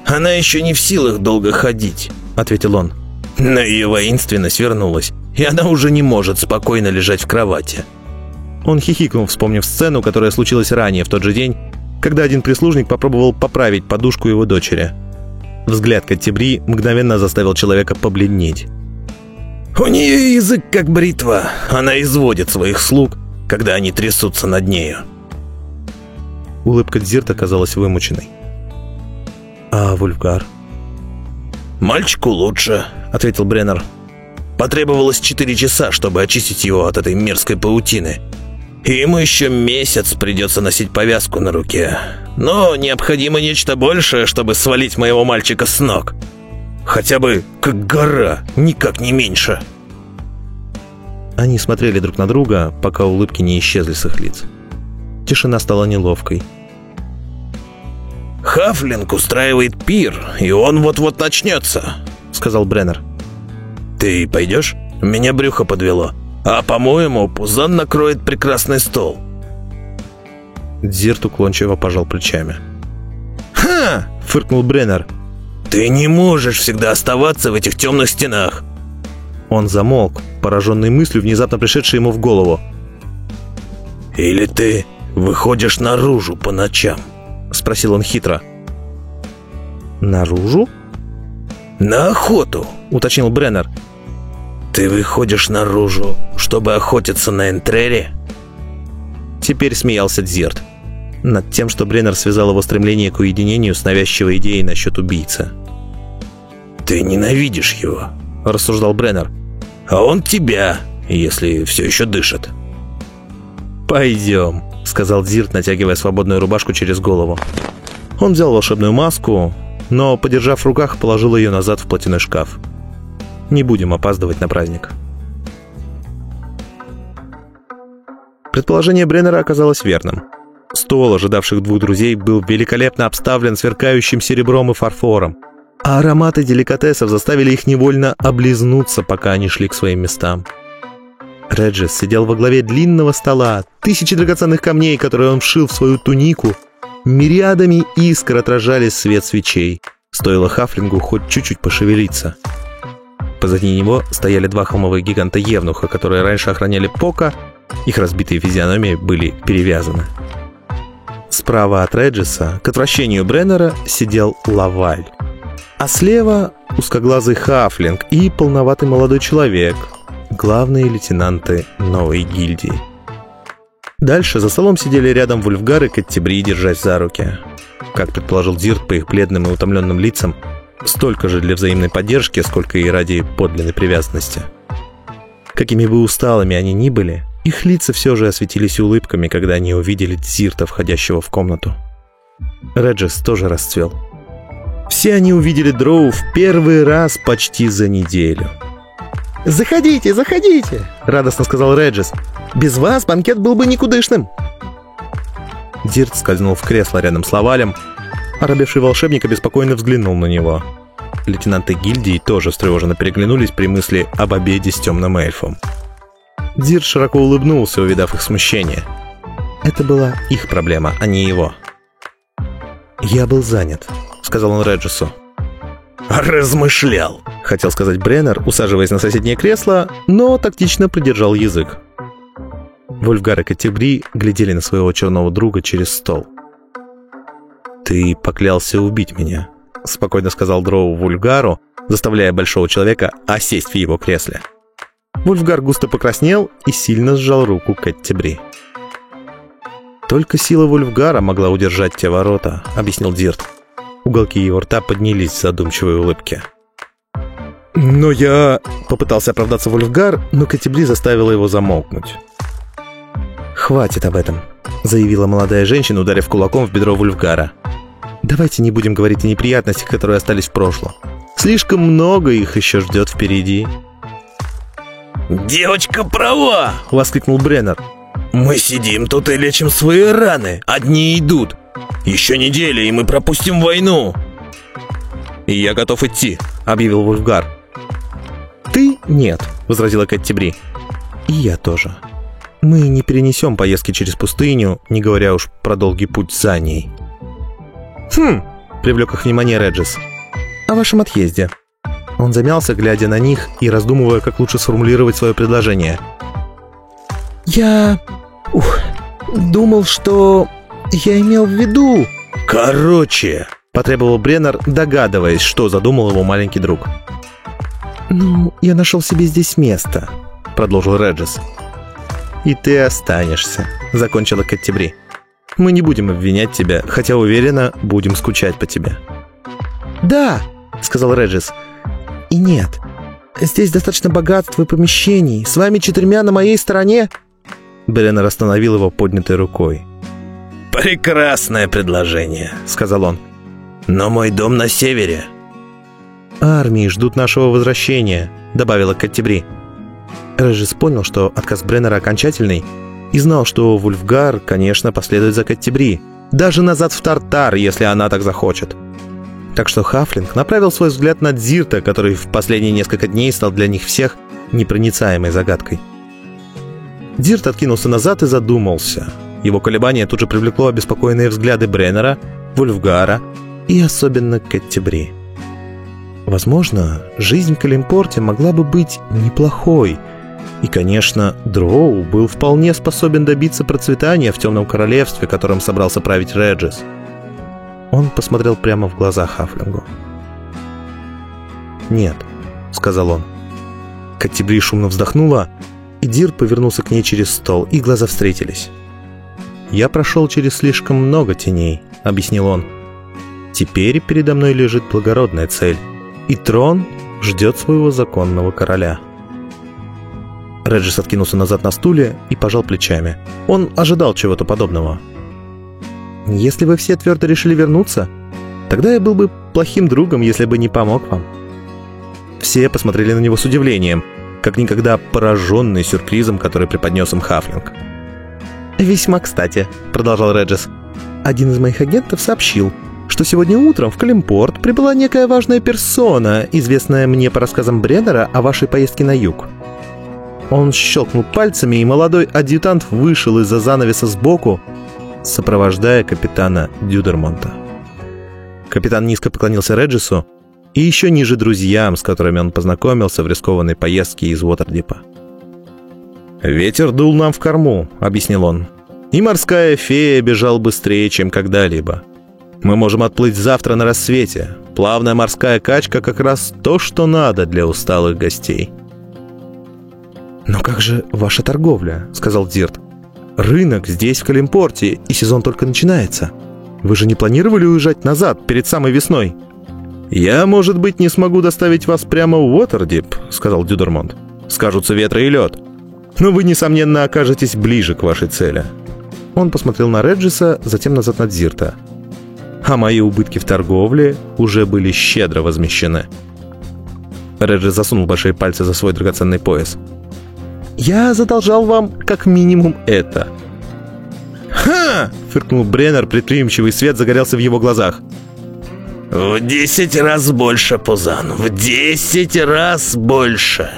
«Она еще не в силах долго ходить», — ответил он. Но ее воинственность вернулась, и она уже не может спокойно лежать в кровати. Он хихикнул, вспомнив сцену, которая случилась ранее в тот же день, когда один прислужник попробовал поправить подушку его дочери. Взгляд Каттебри мгновенно заставил человека побледнеть. «У нее язык как бритва. Она изводит своих слуг, когда они трясутся над нею». Улыбка Дзирта казалась вымученной. «А Вульфгар?» «Мальчику лучше», — ответил Бреннер. «Потребовалось четыре часа, чтобы очистить его от этой мерзкой паутины. И ему еще месяц придется носить повязку на руке. Но необходимо нечто большее, чтобы свалить моего мальчика с ног. Хотя бы как гора, никак не меньше». Они смотрели друг на друга, пока улыбки не исчезли с их лиц. Тишина стала неловкой, Хафлинг устраивает пир, и он вот-вот начнется», — сказал Бреннер. «Ты пойдешь? Меня брюхо подвело. А, по-моему, Пузан накроет прекрасный стол». Дзирт уклончиво пожал плечами. «Ха!» — фыркнул Бреннер. «Ты не можешь всегда оставаться в этих темных стенах!» Он замолк, пораженный мыслью, внезапно пришедшей ему в голову. «Или ты выходишь наружу по ночам?» — спросил он хитро. «Наружу?» «На охоту», — уточнил Бреннер. «Ты выходишь наружу, чтобы охотиться на Энтрере?» Теперь смеялся Дзерт над тем, что Бреннер связал его стремление к уединению с навязчивой идеей насчет убийцы. «Ты ненавидишь его», — рассуждал Бреннер. «А он тебя, если все еще дышит». «Пойдем», — сказал Дзирт, натягивая свободную рубашку через голову. Он взял волшебную маску, но, подержав в руках, положил ее назад в платяной шкаф. «Не будем опаздывать на праздник». Предположение Бреннера оказалось верным. Стол, ожидавших двух друзей, был великолепно обставлен сверкающим серебром и фарфором, а ароматы деликатесов заставили их невольно облизнуться, пока они шли к своим местам. Реджис сидел во главе длинного стола, тысячи драгоценных камней, которые он вшил в свою тунику, мириадами искр отражали свет свечей. Стоило Хафлингу хоть чуть-чуть пошевелиться. Позади него стояли два холмовых гиганта Евнуха, которые раньше охраняли Пока, их разбитые физиономии были перевязаны. Справа от Реджиса, к отвращению Бреннера, сидел Лаваль. А слева узкоглазый Хафлинг и полноватый молодой человек, главные лейтенанты новой гильдии. Дальше за столом сидели рядом Вульфгар и Каттебри, держась за руки. Как предположил Дирт по их бледным и утомленным лицам, столько же для взаимной поддержки, сколько и ради подлинной привязанности. Какими бы усталыми они ни были, их лица все же осветились улыбками, когда они увидели Дзирта, входящего в комнату. Реджес тоже расцвел. Все они увидели Дроу в первый раз почти за неделю. «Заходите, заходите!» — радостно сказал Реджес. «Без вас банкет был бы никудышным!» Дирт скользнул в кресло рядом с Лавалем. Оробевший волшебник обеспокоенно взглянул на него. Лейтенанты гильдии тоже встревоженно переглянулись при мысли об обеде с темным эльфом. Дир широко улыбнулся, увидав их смущение. Это была их проблема, а не его. «Я был занят», — сказал он Реджису. «Размышлял», — хотел сказать Бреннер, усаживаясь на соседнее кресло, но тактично придержал язык. Вольфгар и Катебри глядели на своего черного друга через стол. «Ты поклялся убить меня», — спокойно сказал Дроу Вульгару, заставляя большого человека осесть в его кресле. — Вульфгар густо покраснел и сильно сжал руку Кэттебри. «Только сила Вульфгара могла удержать те ворота», — объяснил Дирт. Уголки его рта поднялись в задумчивой улыбке. «Но я...» — попытался оправдаться Вульфгар, но Катебри заставила его замолкнуть. «Хватит об этом», — заявила молодая женщина, ударив кулаком в бедро Вульфгара. «Давайте не будем говорить о неприятностях, которые остались в прошлом. Слишком много их еще ждет впереди». «Девочка права!» — воскликнул Бреннер. «Мы сидим тут и лечим свои раны. Одни идут. Еще неделя, и мы пропустим войну!» «И я готов идти», — объявил Вульфгар. «Ты нет», — возразила Каттебри. «И я тоже. Мы не перенесем поездки через пустыню, не говоря уж про долгий путь за ней». «Хм», — привлек их внимание Реджис. «О вашем отъезде», он замялся, глядя на них и раздумывая, как лучше сформулировать свое предложение. «Я... Ух, думал, что... Я имел в виду...» «Короче...» — потребовал Бреннер, догадываясь, что задумал его маленький друг. «Ну, я нашел себе здесь место», — продолжил Реджес. «И ты останешься», — закончила Каттебри. «Мы не будем обвинять тебя, хотя, уверена, будем скучать по тебе». «Да», — сказал Реджес, — и нет. Здесь достаточно богатства и помещений. С вами четырьмя на моей стороне...» Бреннер остановил его поднятой рукой. «Прекрасное предложение», — сказал он. «Но мой дом на севере». «Армии ждут нашего возвращения», — добавила Каттебри. Режис понял, что отказ Бреннера окончательный, и знал, что Вульфгар, конечно, последует за Каттебри, Даже назад в Тартар, если она так захочет. Так что Хафлинг направил свой взгляд на Дзирта, который в последние несколько дней стал для них всех непроницаемой загадкой. Дзирт откинулся назад и задумался. Его колебание тут же привлекло обеспокоенные взгляды Бреннера, Вульфгара и особенно Каттебри. Возможно, жизнь в Калимпорте могла бы быть неплохой. И, конечно, Дроу был вполне способен добиться процветания в Темном Королевстве, которым собрался править Реджис. Он посмотрел прямо в глаза Хафлингу. «Нет», — сказал он. Каттебри шумно вздохнула, и Дир повернулся к ней через стол, и глаза встретились. «Я прошел через слишком много теней», — объяснил он. «Теперь передо мной лежит благородная цель и трон ждет своего законного короля. Реджис откинулся назад на стуле и пожал плечами. Он ожидал чего-то подобного. «Если вы все твердо решили вернуться, тогда я был бы плохим другом, если бы не помог вам». Все посмотрели на него с удивлением, как никогда пораженный сюрпризом, который преподнес им Хафлинг. «Весьма кстати», — продолжал Реджис. «Один из моих агентов сообщил, что сегодня утром в Калимпорт прибыла некая важная персона, известная мне по рассказам Бреннера о вашей поездке на юг. Он щелкнул пальцами, и молодой адъютант вышел из-за занавеса сбоку, сопровождая капитана Дюдермонта. Капитан низко поклонился Реджису и еще ниже друзьям, с которыми он познакомился в рискованной поездке из Уотердипа. «Ветер дул нам в корму», — объяснил он. «И морская фея бежал быстрее, чем когда-либо. Мы можем отплыть завтра на рассвете. Плавная морская качка как раз то, что надо для усталых гостей. «Но как же ваша торговля?» — сказал Дирт. «Рынок здесь, в Калимпорте, и сезон только начинается. Вы же не планировали уезжать назад, перед самой весной?» «Я, может быть, не смогу доставить вас прямо в Уотердип», — сказал Дюдермонт. «Скажутся ветры и лед. Но вы, несомненно, окажетесь ближе к вашей цели». Он посмотрел на Реджиса, затем назад на Дзирта а мои убытки в торговле уже были щедро возмещены. Реджи засунул большие пальцы за свой драгоценный пояс. «Я задолжал вам как минимум это». «Ха!» — фыркнул Бреннер, предприимчивый свет загорелся в его глазах. «В десять раз больше, Пузан, в десять раз больше!»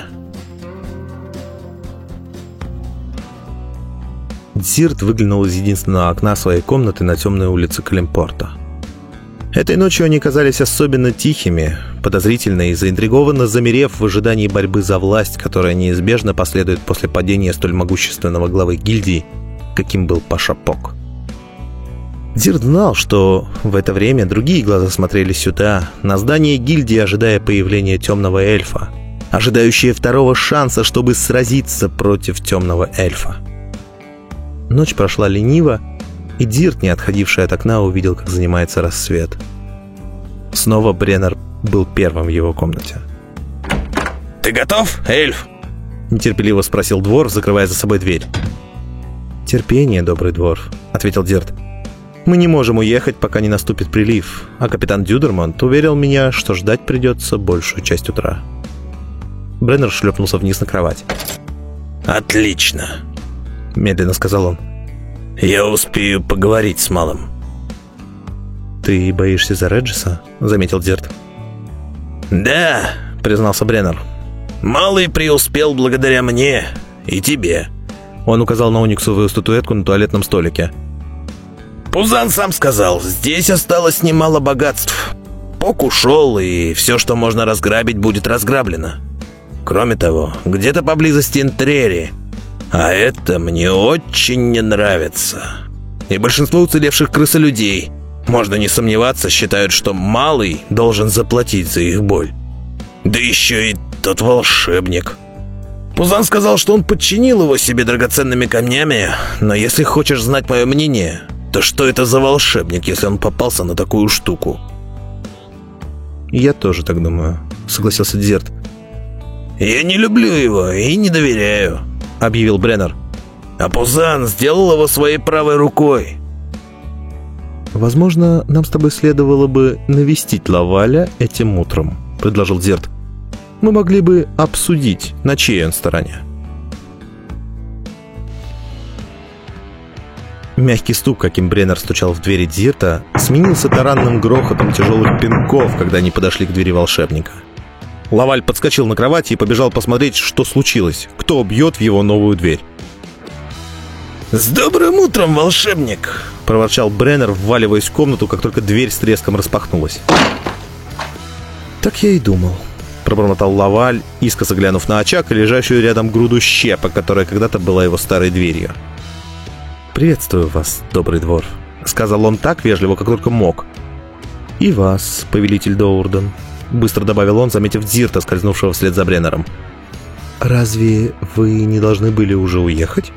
Дзирт выглянул из единственного окна своей комнаты на темной улице Калимпорта. Этой ночью они казались особенно тихими, подозрительно и заинтригованно замерев в ожидании борьбы за власть, которая неизбежно последует после падения столь могущественного главы гильдии, каким был Пашапок. Дирт знал, что в это время другие глаза смотрели сюда, на здание гильдии, ожидая появления темного эльфа, ожидающие второго шанса, чтобы сразиться против темного эльфа. Ночь прошла лениво, и Дирт, не отходивший от окна, увидел, как занимается рассвет. Снова Бреннер был первым в его комнате. «Ты готов, эльф?» — нетерпеливо спросил двор, закрывая за собой дверь. «Терпение, добрый двор», — ответил Дирт. «Мы не можем уехать, пока не наступит прилив, а капитан Дюдермонт уверил меня, что ждать придется большую часть утра». Бреннер шлепнулся вниз на кровать. «Отлично», — медленно сказал он. Я успею поговорить с малым. Ты боишься за Реджиса? Заметил Дерт. Да, признался Бреннер. Малый преуспел благодаря мне и тебе. Он указал на униксовую статуэтку на туалетном столике. Пузан сам сказал, здесь осталось немало богатств. Пок ушел, и все, что можно разграбить, будет разграблено. Кроме того, где-то поблизости Интрери а это мне очень не нравится. И большинство уцелевших крысолюдей, можно не сомневаться, считают, что малый должен заплатить за их боль. Да еще и тот волшебник. Пузан сказал, что он подчинил его себе драгоценными камнями, но если хочешь знать мое мнение, то что это за волшебник, если он попался на такую штуку? «Я тоже так думаю», — согласился Дезерт. «Я не люблю его и не доверяю. — объявил Бреннер. «А Пузан сделал его своей правой рукой». «Возможно, нам с тобой следовало бы навестить Лаваля этим утром», — предложил Зерт. «Мы могли бы обсудить, на чьей он стороне». Мягкий стук, каким Бреннер стучал в двери Дзирта, сменился таранным грохотом тяжелых пинков, когда они подошли к двери волшебника. Лаваль подскочил на кровати и побежал посмотреть, что случилось, кто бьет в его новую дверь. «С добрым утром, волшебник!» — проворчал Бреннер, вваливаясь в комнату, как только дверь с треском распахнулась. «Так я и думал», — пробормотал Лаваль, искоса глянув на очаг и лежащую рядом груду щепа, которая когда-то была его старой дверью. «Приветствую вас, добрый двор», — сказал он так вежливо, как только мог. «И вас, повелитель Доурден», — быстро добавил он, заметив Дзирта, скользнувшего вслед за Бреннером. «Разве вы не должны были уже уехать?»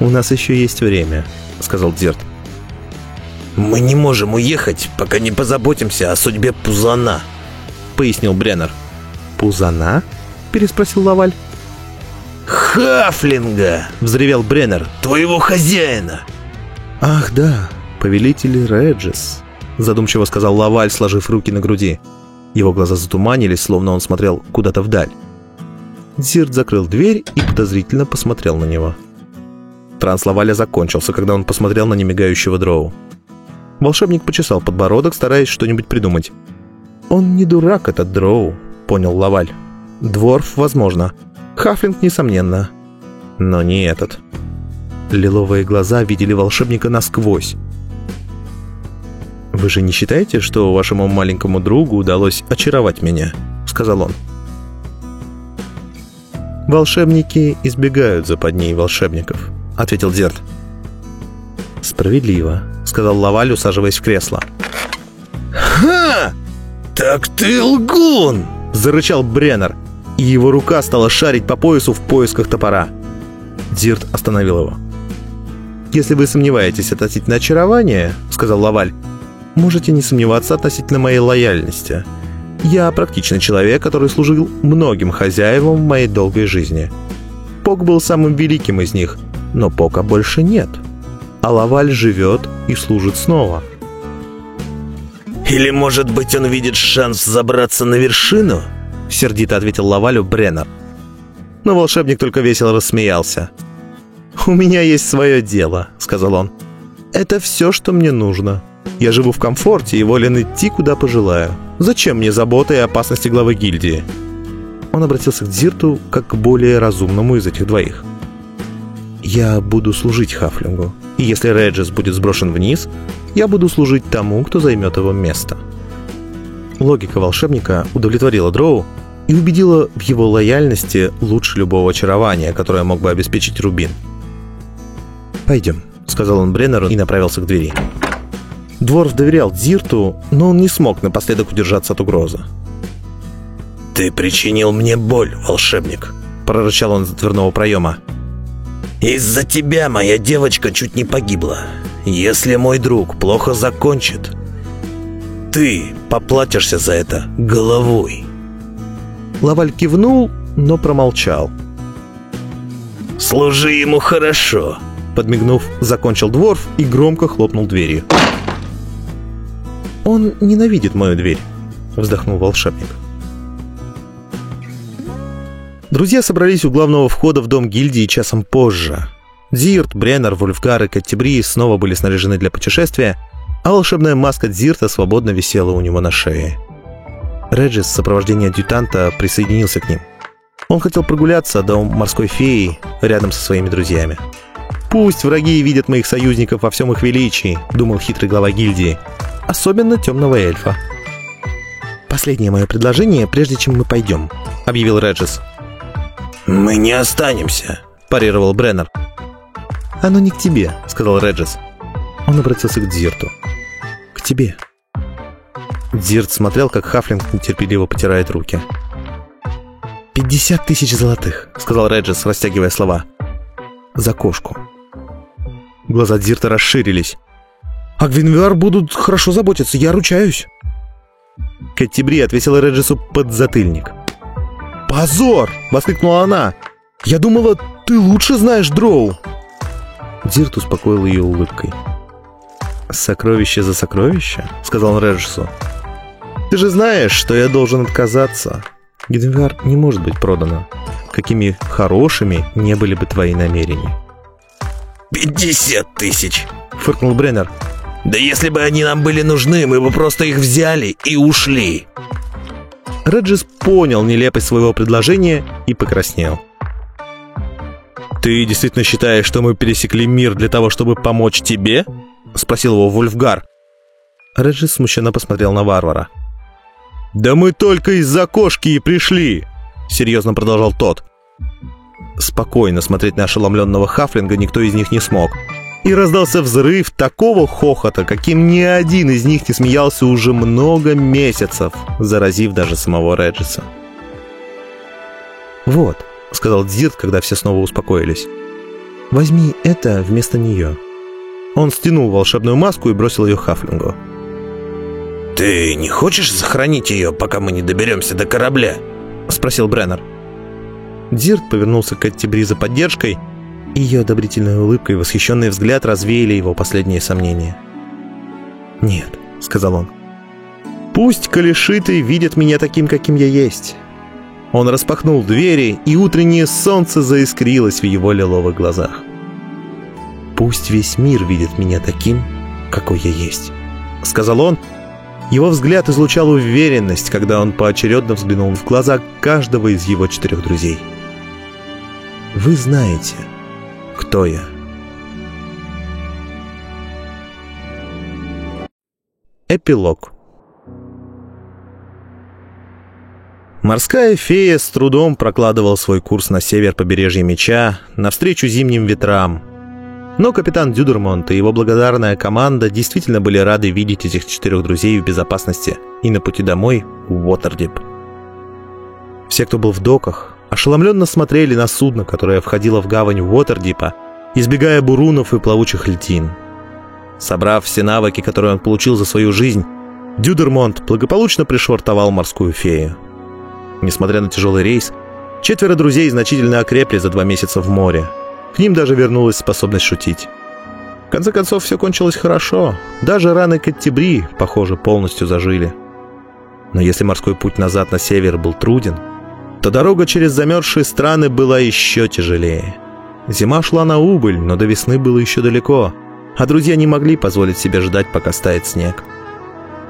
«У нас еще есть время», — сказал Дзирт. «Мы не можем уехать, пока не позаботимся о судьбе Пузана», — пояснил Бреннер. «Пузана?» — переспросил Лаваль. «Хафлинга!» — взревел Бреннер. «Твоего хозяина!» «Ах да, повелитель Реджис», — задумчиво сказал Лаваль, сложив руки на груди. Его глаза затуманились, словно он смотрел куда-то вдаль. Зирт закрыл дверь и подозрительно посмотрел на него. Транс Лаваля закончился, когда он посмотрел на немигающего дроу. Волшебник почесал подбородок, стараясь что-нибудь придумать. «Он не дурак, этот дроу», — понял Лаваль. «Дворф, возможно. Хафлинг, несомненно. Но не этот. Лиловые глаза видели волшебника насквозь. «Вы же не считаете, что вашему маленькому другу удалось очаровать меня?» — сказал он. «Волшебники избегают западней волшебников», — ответил Дерт. «Справедливо», — сказал Лаваль, усаживаясь в кресло. «Ха! Так ты лгун!» — зарычал Бреннер и его рука стала шарить по поясу в поисках топора. Дирт остановил его. «Если вы сомневаетесь относительно очарования, — сказал Лаваль, — можете не сомневаться относительно моей лояльности. Я практичный человек, который служил многим хозяевам в моей долгой жизни. Пок был самым великим из них, но Пока больше нет. А Лаваль живет и служит снова». «Или, может быть, он видит шанс забраться на вершину?» — сердито ответил Лавалю Бреннер. Но волшебник только весело рассмеялся. «У меня есть свое дело», — сказал он. «Это все, что мне нужно. Я живу в комфорте и волен идти, куда пожелаю. Зачем мне забота и опасности главы гильдии?» Он обратился к Дзирту как к более разумному из этих двоих. «Я буду служить Хафлингу, и если Реджис будет сброшен вниз, я буду служить тому, кто займет его место». Логика волшебника удовлетворила Дроу и убедила в его лояльности лучше любого очарования, которое мог бы обеспечить Рубин. «Пойдем», — сказал он Бреннеру и направился к двери. Дворф доверял Дзирту, но он не смог напоследок удержаться от угрозы. «Ты причинил мне боль, волшебник», — прорычал он из дверного проема. «Из-за тебя моя девочка чуть не погибла. Если мой друг плохо закончит, ты поплатишься за это головой. Лаваль кивнул, но промолчал. «Служи ему хорошо», — подмигнув, закончил Дворф и громко хлопнул дверью. «Он ненавидит мою дверь», — вздохнул волшебник. Друзья собрались у главного входа в дом гильдии часом позже. Дирт, Бреннер, Вульфгар и Каттебри снова были снаряжены для путешествия — а волшебная маска Дзирта свободно висела у него на шее. Реджис в сопровождении адъютанта присоединился к ним. Он хотел прогуляться до морской феи рядом со своими друзьями. «Пусть враги видят моих союзников во всем их величии», — думал хитрый глава гильдии. «Особенно темного эльфа». «Последнее мое предложение, прежде чем мы пойдем», — объявил Реджис. «Мы не останемся», — парировал Бреннер. «Оно не к тебе», — сказал Реджис. Он обратился к Дзирту тебе». Дирт смотрел, как Хафлинг нетерпеливо потирает руки. «Пятьдесят тысяч золотых», — сказал Реджес, растягивая слова. «За кошку». Глаза Дирта расширились. «А Гвинвиар будут хорошо заботиться, я ручаюсь». Кэти Бри отвесила Реджесу под затыльник. «Позор!» — воскликнула она. «Я думала, ты лучше знаешь Дроу!» Дирт успокоил ее улыбкой. «Сокровище за сокровище?» — сказал он Реджесу. «Ты же знаешь, что я должен отказаться. Гиденвар не может быть продано. Какими хорошими не были бы твои намерения». пятьдесят тысяч!» — фыркнул Бреннер. «Да если бы они нам были нужны, мы бы просто их взяли и ушли!» Реджис понял нелепость своего предложения и покраснел. «Ты действительно считаешь, что мы пересекли мир для того, чтобы помочь тебе?» — спросил его Вольфгар. Реджис смущенно посмотрел на варвара. «Да мы только из-за кошки и пришли!» — серьезно продолжал тот. Спокойно смотреть на ошеломленного Хафлинга никто из них не смог. И раздался взрыв такого хохота, каким ни один из них не смеялся уже много месяцев, заразив даже самого Реджиса. «Вот», — сказал Дзирт, когда все снова успокоились. «Возьми это вместо нее». Он стянул волшебную маску и бросил ее Хафлингу. «Ты не хочешь сохранить ее, пока мы не доберемся до корабля?» — спросил Бреннер. Дзирт повернулся к Эттибри за поддержкой, ее одобрительная улыбка и восхищенный взгляд развеяли его последние сомнения. «Нет», — сказал он, — «пусть калишиты видят меня таким, каким я есть». Он распахнул двери, и утреннее солнце заискрилось в его лиловых глазах. «Пусть весь мир видит меня таким, какой я есть», — сказал он. Его взгляд излучал уверенность, когда он поочередно взглянул в глаза каждого из его четырех друзей. «Вы знаете, кто я». Эпилог Морская фея с трудом прокладывал свой курс на север побережья Меча, навстречу зимним ветрам — но капитан Дюдермонт и его благодарная команда действительно были рады видеть этих четырех друзей в безопасности и на пути домой в Уотердип. Все, кто был в доках, ошеломленно смотрели на судно, которое входило в гавань Уотердипа, избегая бурунов и плавучих льдин. Собрав все навыки, которые он получил за свою жизнь, Дюдермонт благополучно пришвартовал морскую фею. Несмотря на тяжелый рейс, четверо друзей значительно окрепли за два месяца в море, к ним даже вернулась способность шутить. В конце концов, все кончилось хорошо. Даже раны Каттебри, похоже, полностью зажили. Но если морской путь назад на север был труден, то дорога через замерзшие страны была еще тяжелее. Зима шла на убыль, но до весны было еще далеко, а друзья не могли позволить себе ждать, пока стает снег.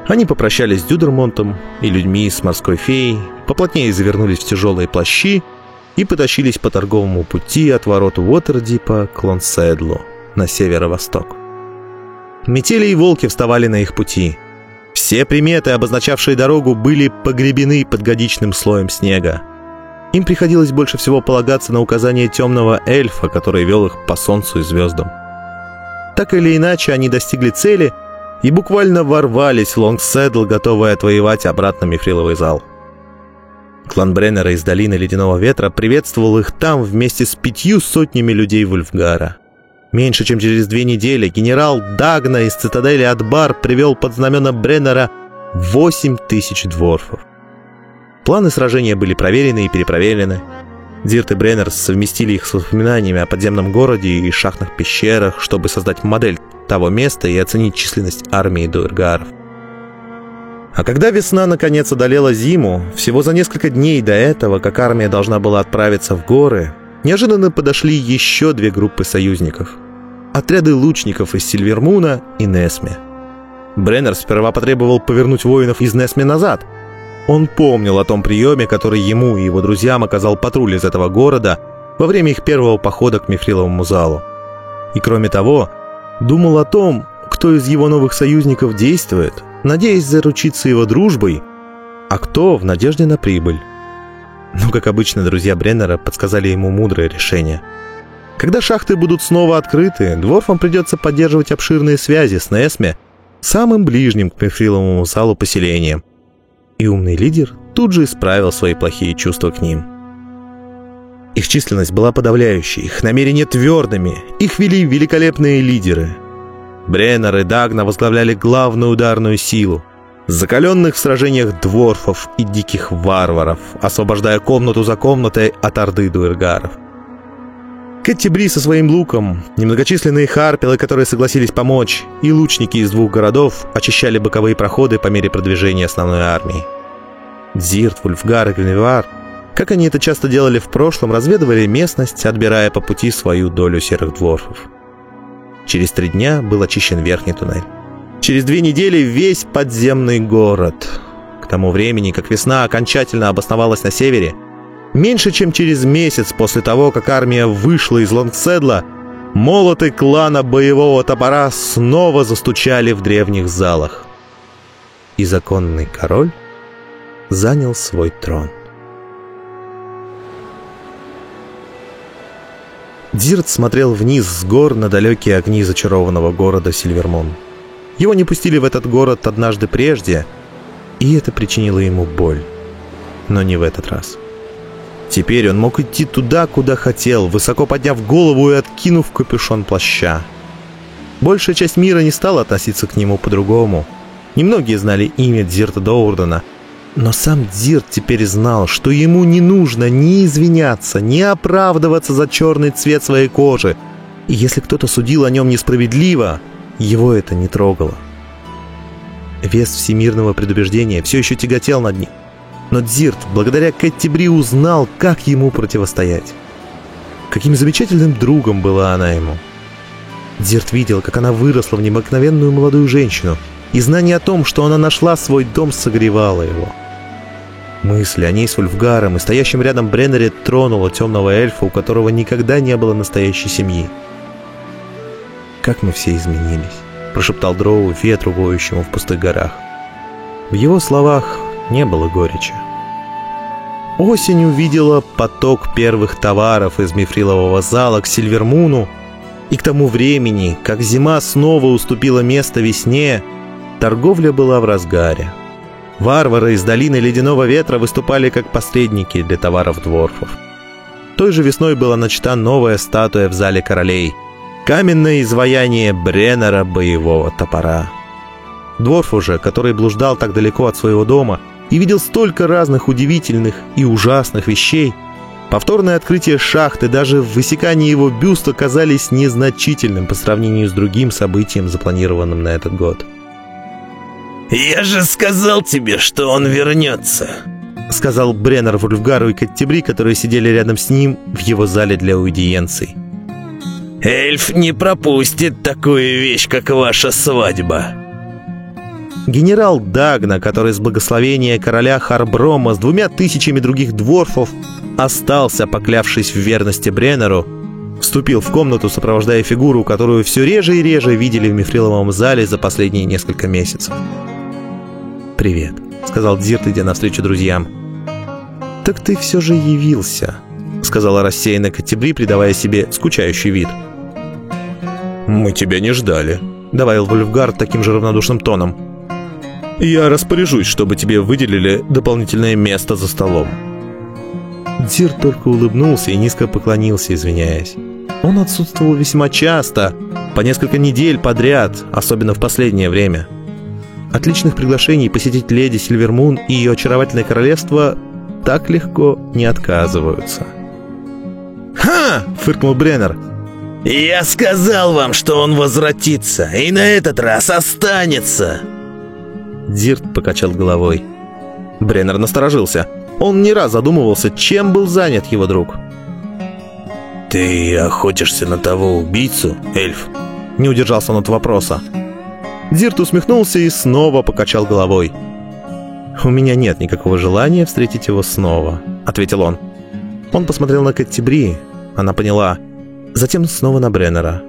Они попрощались с Дюдермонтом и людьми с морской феей, поплотнее завернулись в тяжелые плащи и потащились по торговому пути от ворот Уотердипа к Лонседлу на северо-восток. Метели и волки вставали на их пути. Все приметы, обозначавшие дорогу, были погребены под годичным слоем снега. Им приходилось больше всего полагаться на указания темного эльфа, который вел их по солнцу и звездам. Так или иначе, они достигли цели и буквально ворвались в Лонгседл, готовые отвоевать обратно Мифриловый зал. Клан Бреннера из Долины Ледяного Ветра приветствовал их там вместе с пятью сотнями людей Вульфгара. Меньше чем через две недели генерал Дагна из цитадели Адбар привел под знамена Бреннера 8 тысяч дворфов. Планы сражения были проверены и перепроверены. Дирт и Бреннер совместили их с воспоминаниями о подземном городе и шахтных пещерах, чтобы создать модель того места и оценить численность армии дуэргаров. А когда весна наконец одолела зиму, всего за несколько дней до этого, как армия должна была отправиться в горы, неожиданно подошли еще две группы союзников. Отряды лучников из Сильвермуна и Несме. Бреннер сперва потребовал повернуть воинов из Несме назад. Он помнил о том приеме, который ему и его друзьям оказал патруль из этого города во время их первого похода к Мифриловому залу. И кроме того, думал о том, кто из его новых союзников действует, надеясь заручиться его дружбой, а кто в надежде на прибыль. Но, как обычно, друзья Бреннера подсказали ему мудрое решение. Когда шахты будут снова открыты, дворфам придется поддерживать обширные связи с Несме, самым ближним к Мефриловому залу поселением. И умный лидер тут же исправил свои плохие чувства к ним. Их численность была подавляющей, их намерения твердыми, их вели великолепные лидеры – Бреннер и Дагна возглавляли главную ударную силу, закаленных в сражениях дворфов и диких варваров, освобождая комнату за комнатой от орды дуэргаров. Кэти Бри со своим луком, немногочисленные харпелы, которые согласились помочь, и лучники из двух городов очищали боковые проходы по мере продвижения основной армии. Дзирт, Вульфгар и Гриневар, как они это часто делали в прошлом, разведывали местность, отбирая по пути свою долю серых дворфов. Через три дня был очищен верхний туннель. Через две недели весь подземный город. К тому времени, как весна окончательно обосновалась на севере, меньше чем через месяц после того, как армия вышла из Лонгседла, молоты клана боевого топора снова застучали в древних залах. И законный король занял свой трон. Дирт смотрел вниз с гор на далекие огни зачарованного города Сильвермон. Его не пустили в этот город однажды прежде, и это причинило ему боль. Но не в этот раз. Теперь он мог идти туда, куда хотел, высоко подняв голову и откинув капюшон плаща. Большая часть мира не стала относиться к нему по-другому. Немногие знали имя Дзирта Доурдена — но сам Дирт теперь знал, что ему не нужно ни извиняться, ни оправдываться за черный цвет своей кожи. И если кто-то судил о нем несправедливо, его это не трогало. Вес всемирного предубеждения все еще тяготел над ним. Но Дзирт, благодаря Кэти Бри, узнал, как ему противостоять. Каким замечательным другом была она ему. Дзирт видел, как она выросла в необыкновенную молодую женщину, и знание о том, что она нашла свой дом, согревало его. Мысль о ней с Ульфгаром и стоящим рядом Бреннере тронула темного эльфа, у которого никогда не было настоящей семьи. «Как мы все изменились», — прошептал Дроу ветру, воющему в пустых горах. В его словах не было горечи. Осень увидела поток первых товаров из мифрилового зала к Сильвермуну, и к тому времени, как зима снова уступила место весне, торговля была в разгаре. Варвары из долины Ледяного Ветра выступали как посредники для товаров дворфов. Той же весной была начата новая статуя в Зале Королей. Каменное изваяние Бреннера боевого топора. Дворф уже, который блуждал так далеко от своего дома и видел столько разных удивительных и ужасных вещей, повторное открытие шахты даже в высекании его бюста казались незначительным по сравнению с другим событием, запланированным на этот год. «Я же сказал тебе, что он вернется!» Сказал Бреннер Вульфгару и Каттебри, которые сидели рядом с ним в его зале для аудиенций. «Эльф не пропустит такую вещь, как ваша свадьба!» Генерал Дагна, который с благословения короля Харброма с двумя тысячами других дворфов остался, поклявшись в верности Бреннеру, вступил в комнату, сопровождая фигуру, которую все реже и реже видели в мифриловом зале за последние несколько месяцев. «Привет», — сказал Дзирт, идя навстречу друзьям. «Так ты все же явился», — сказала рассеянно Катебри, придавая себе скучающий вид. «Мы тебя не ждали», — добавил Вольфгард таким же равнодушным тоном. «Я распоряжусь, чтобы тебе выделили дополнительное место за столом». Дзир только улыбнулся и низко поклонился, извиняясь. Он отсутствовал весьма часто, по несколько недель подряд, особенно в последнее время. Отличных приглашений посетить леди Сильвермун и ее очаровательное королевство так легко не отказываются. «Ха!» — фыркнул Бреннер. «Я сказал вам, что он возвратится, и на этот раз останется!» Дирт покачал головой. Бреннер насторожился. Он не раз задумывался, чем был занят его друг. «Ты охотишься на того убийцу, эльф?» Не удержался он от вопроса. Дирт усмехнулся и снова покачал головой. «У меня нет никакого желания встретить его снова», — ответил он. Он посмотрел на Каттибри, она поняла. Затем снова на Бреннера.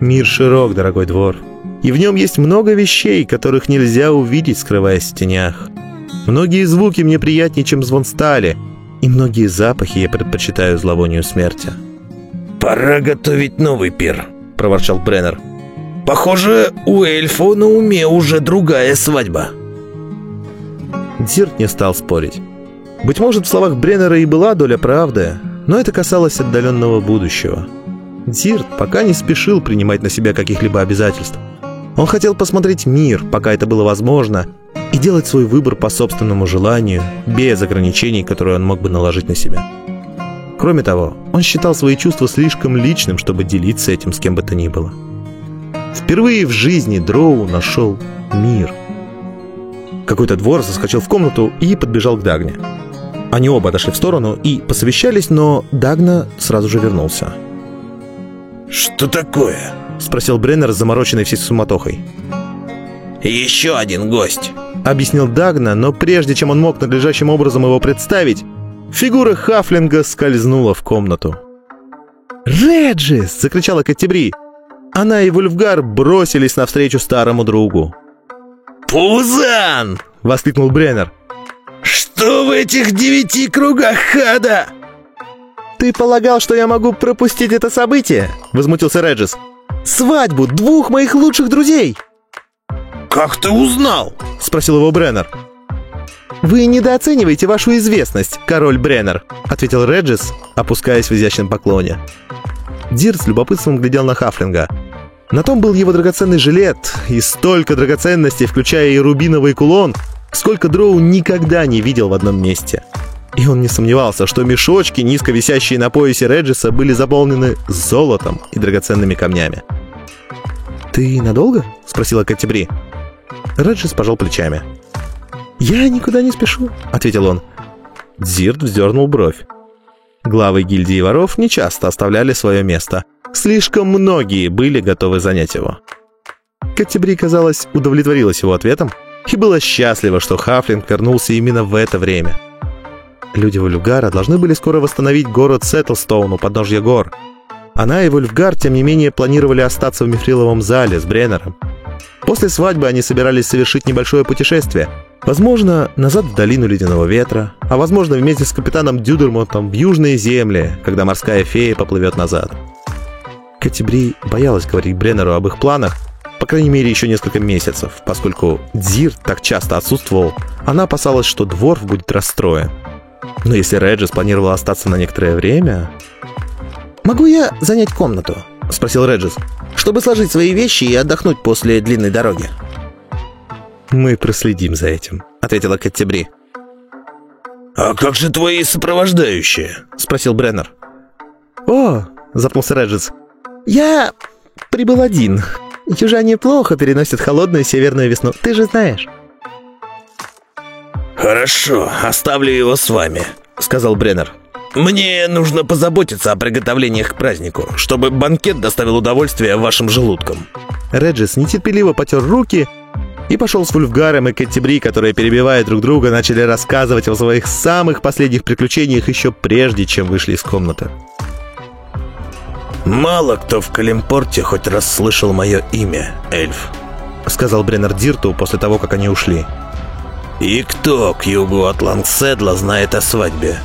«Мир широк, дорогой двор, и в нем есть много вещей, которых нельзя увидеть, скрываясь в тенях. Многие звуки мне приятнее, чем звон стали, и многие запахи я предпочитаю зловонию смерти». «Пора готовить новый пир», — проворчал Бреннер. Похоже, у эльфа на уме уже другая свадьба. Дирт не стал спорить. Быть может, в словах Бреннера и была доля правды, но это касалось отдаленного будущего. Дирт пока не спешил принимать на себя каких-либо обязательств. Он хотел посмотреть мир, пока это было возможно, и делать свой выбор по собственному желанию, без ограничений, которые он мог бы наложить на себя. Кроме того, он считал свои чувства слишком личным, чтобы делиться этим с кем бы то ни было. Впервые в жизни Дроу нашел мир. Какой-то двор заскочил в комнату и подбежал к Дагне. Они оба отошли в сторону и посовещались, но Дагна сразу же вернулся. «Что такое?» Спросил Бреннер, замороченный всей суматохой. «Еще один гость», — объяснил Дагна, но прежде чем он мог надлежащим образом его представить, фигура Хафлинга скользнула в комнату. «Реджис!» — закричала Каттебри. Она и Вульфгар бросились навстречу старому другу. «Пузан!» — воскликнул Бреннер. «Что в этих девяти кругах хада?» «Ты полагал, что я могу пропустить это событие?» — возмутился Реджис. «Свадьбу двух моих лучших друзей!» «Как ты узнал?» — спросил его Бреннер. «Вы недооцениваете вашу известность, король Бренор», — ответил Реджис, опускаясь в изящном поклоне. Дзирт с любопытством глядел на Хафлинга. На том был его драгоценный жилет и столько драгоценностей, включая и рубиновый кулон, сколько Дроу никогда не видел в одном месте. И он не сомневался, что мешочки, низко висящие на поясе Реджиса, были заполнены золотом и драгоценными камнями. «Ты надолго?» — спросила Кэтти-бри. Реджис пожал плечами. «Я никуда не спешу», — ответил он. Дзирт вздернул бровь. Главы гильдии воров нечасто оставляли свое место. Слишком многие были готовы занять его. Каттебри, казалось, удовлетворилась его ответом и была счастлива, что Хафлинг вернулся именно в это время. Люди Вольфгара должны были скоро восстановить город Сеттлстоун у подножья гор. Она и Вольфгар, тем не менее, планировали остаться в Мифриловом зале с Бреннером. После свадьбы они собирались совершить небольшое путешествие – Возможно, назад в долину Ледяного Ветра, а возможно вместе с капитаном Дюдермотом в Южные земли, когда морская фея поплывет назад. Катибри боялась говорить Бреннеру об их планах, по крайней мере, еще несколько месяцев, поскольку Дзир так часто отсутствовал, она опасалась, что Дворф будет расстроен. Но если Реджис планировал остаться на некоторое время... «Могу я занять комнату?» — спросил Реджис. «Чтобы сложить свои вещи и отдохнуть после длинной дороги». «Мы проследим за этим», — ответила Каттебри. «А как же твои сопровождающие?» — спросил Бреннер. «О!» — запнулся Реджис. «Я прибыл один. Южане плохо переносят холодную северную весну, ты же знаешь». «Хорошо, оставлю его с вами», — сказал Бреннер. «Мне нужно позаботиться о приготовлениях к празднику, чтобы банкет доставил удовольствие вашим желудкам». Реджис нетерпеливо потер руки и пошел с Вульфгаром и Каттебри, которые, перебивая друг друга, начали рассказывать о своих самых последних приключениях еще прежде, чем вышли из комнаты. «Мало кто в Калимпорте хоть раз слышал мое имя, эльф», — сказал Бреннер Дирту после того, как они ушли. «И кто к югу от Лангседла знает о свадьбе?»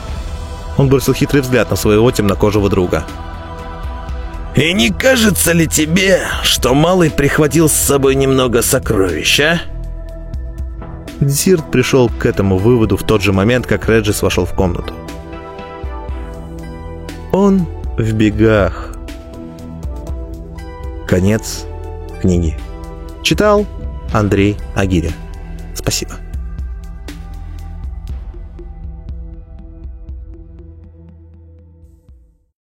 Он бросил хитрый взгляд на своего темнокожего друга. «И не кажется ли тебе, что Малый прихватил с собой немного сокровищ, а?» Дзирт пришел к этому выводу в тот же момент, как Реджис вошел в комнату. Он в бегах. Конец книги. Читал Андрей Агиря. Спасибо.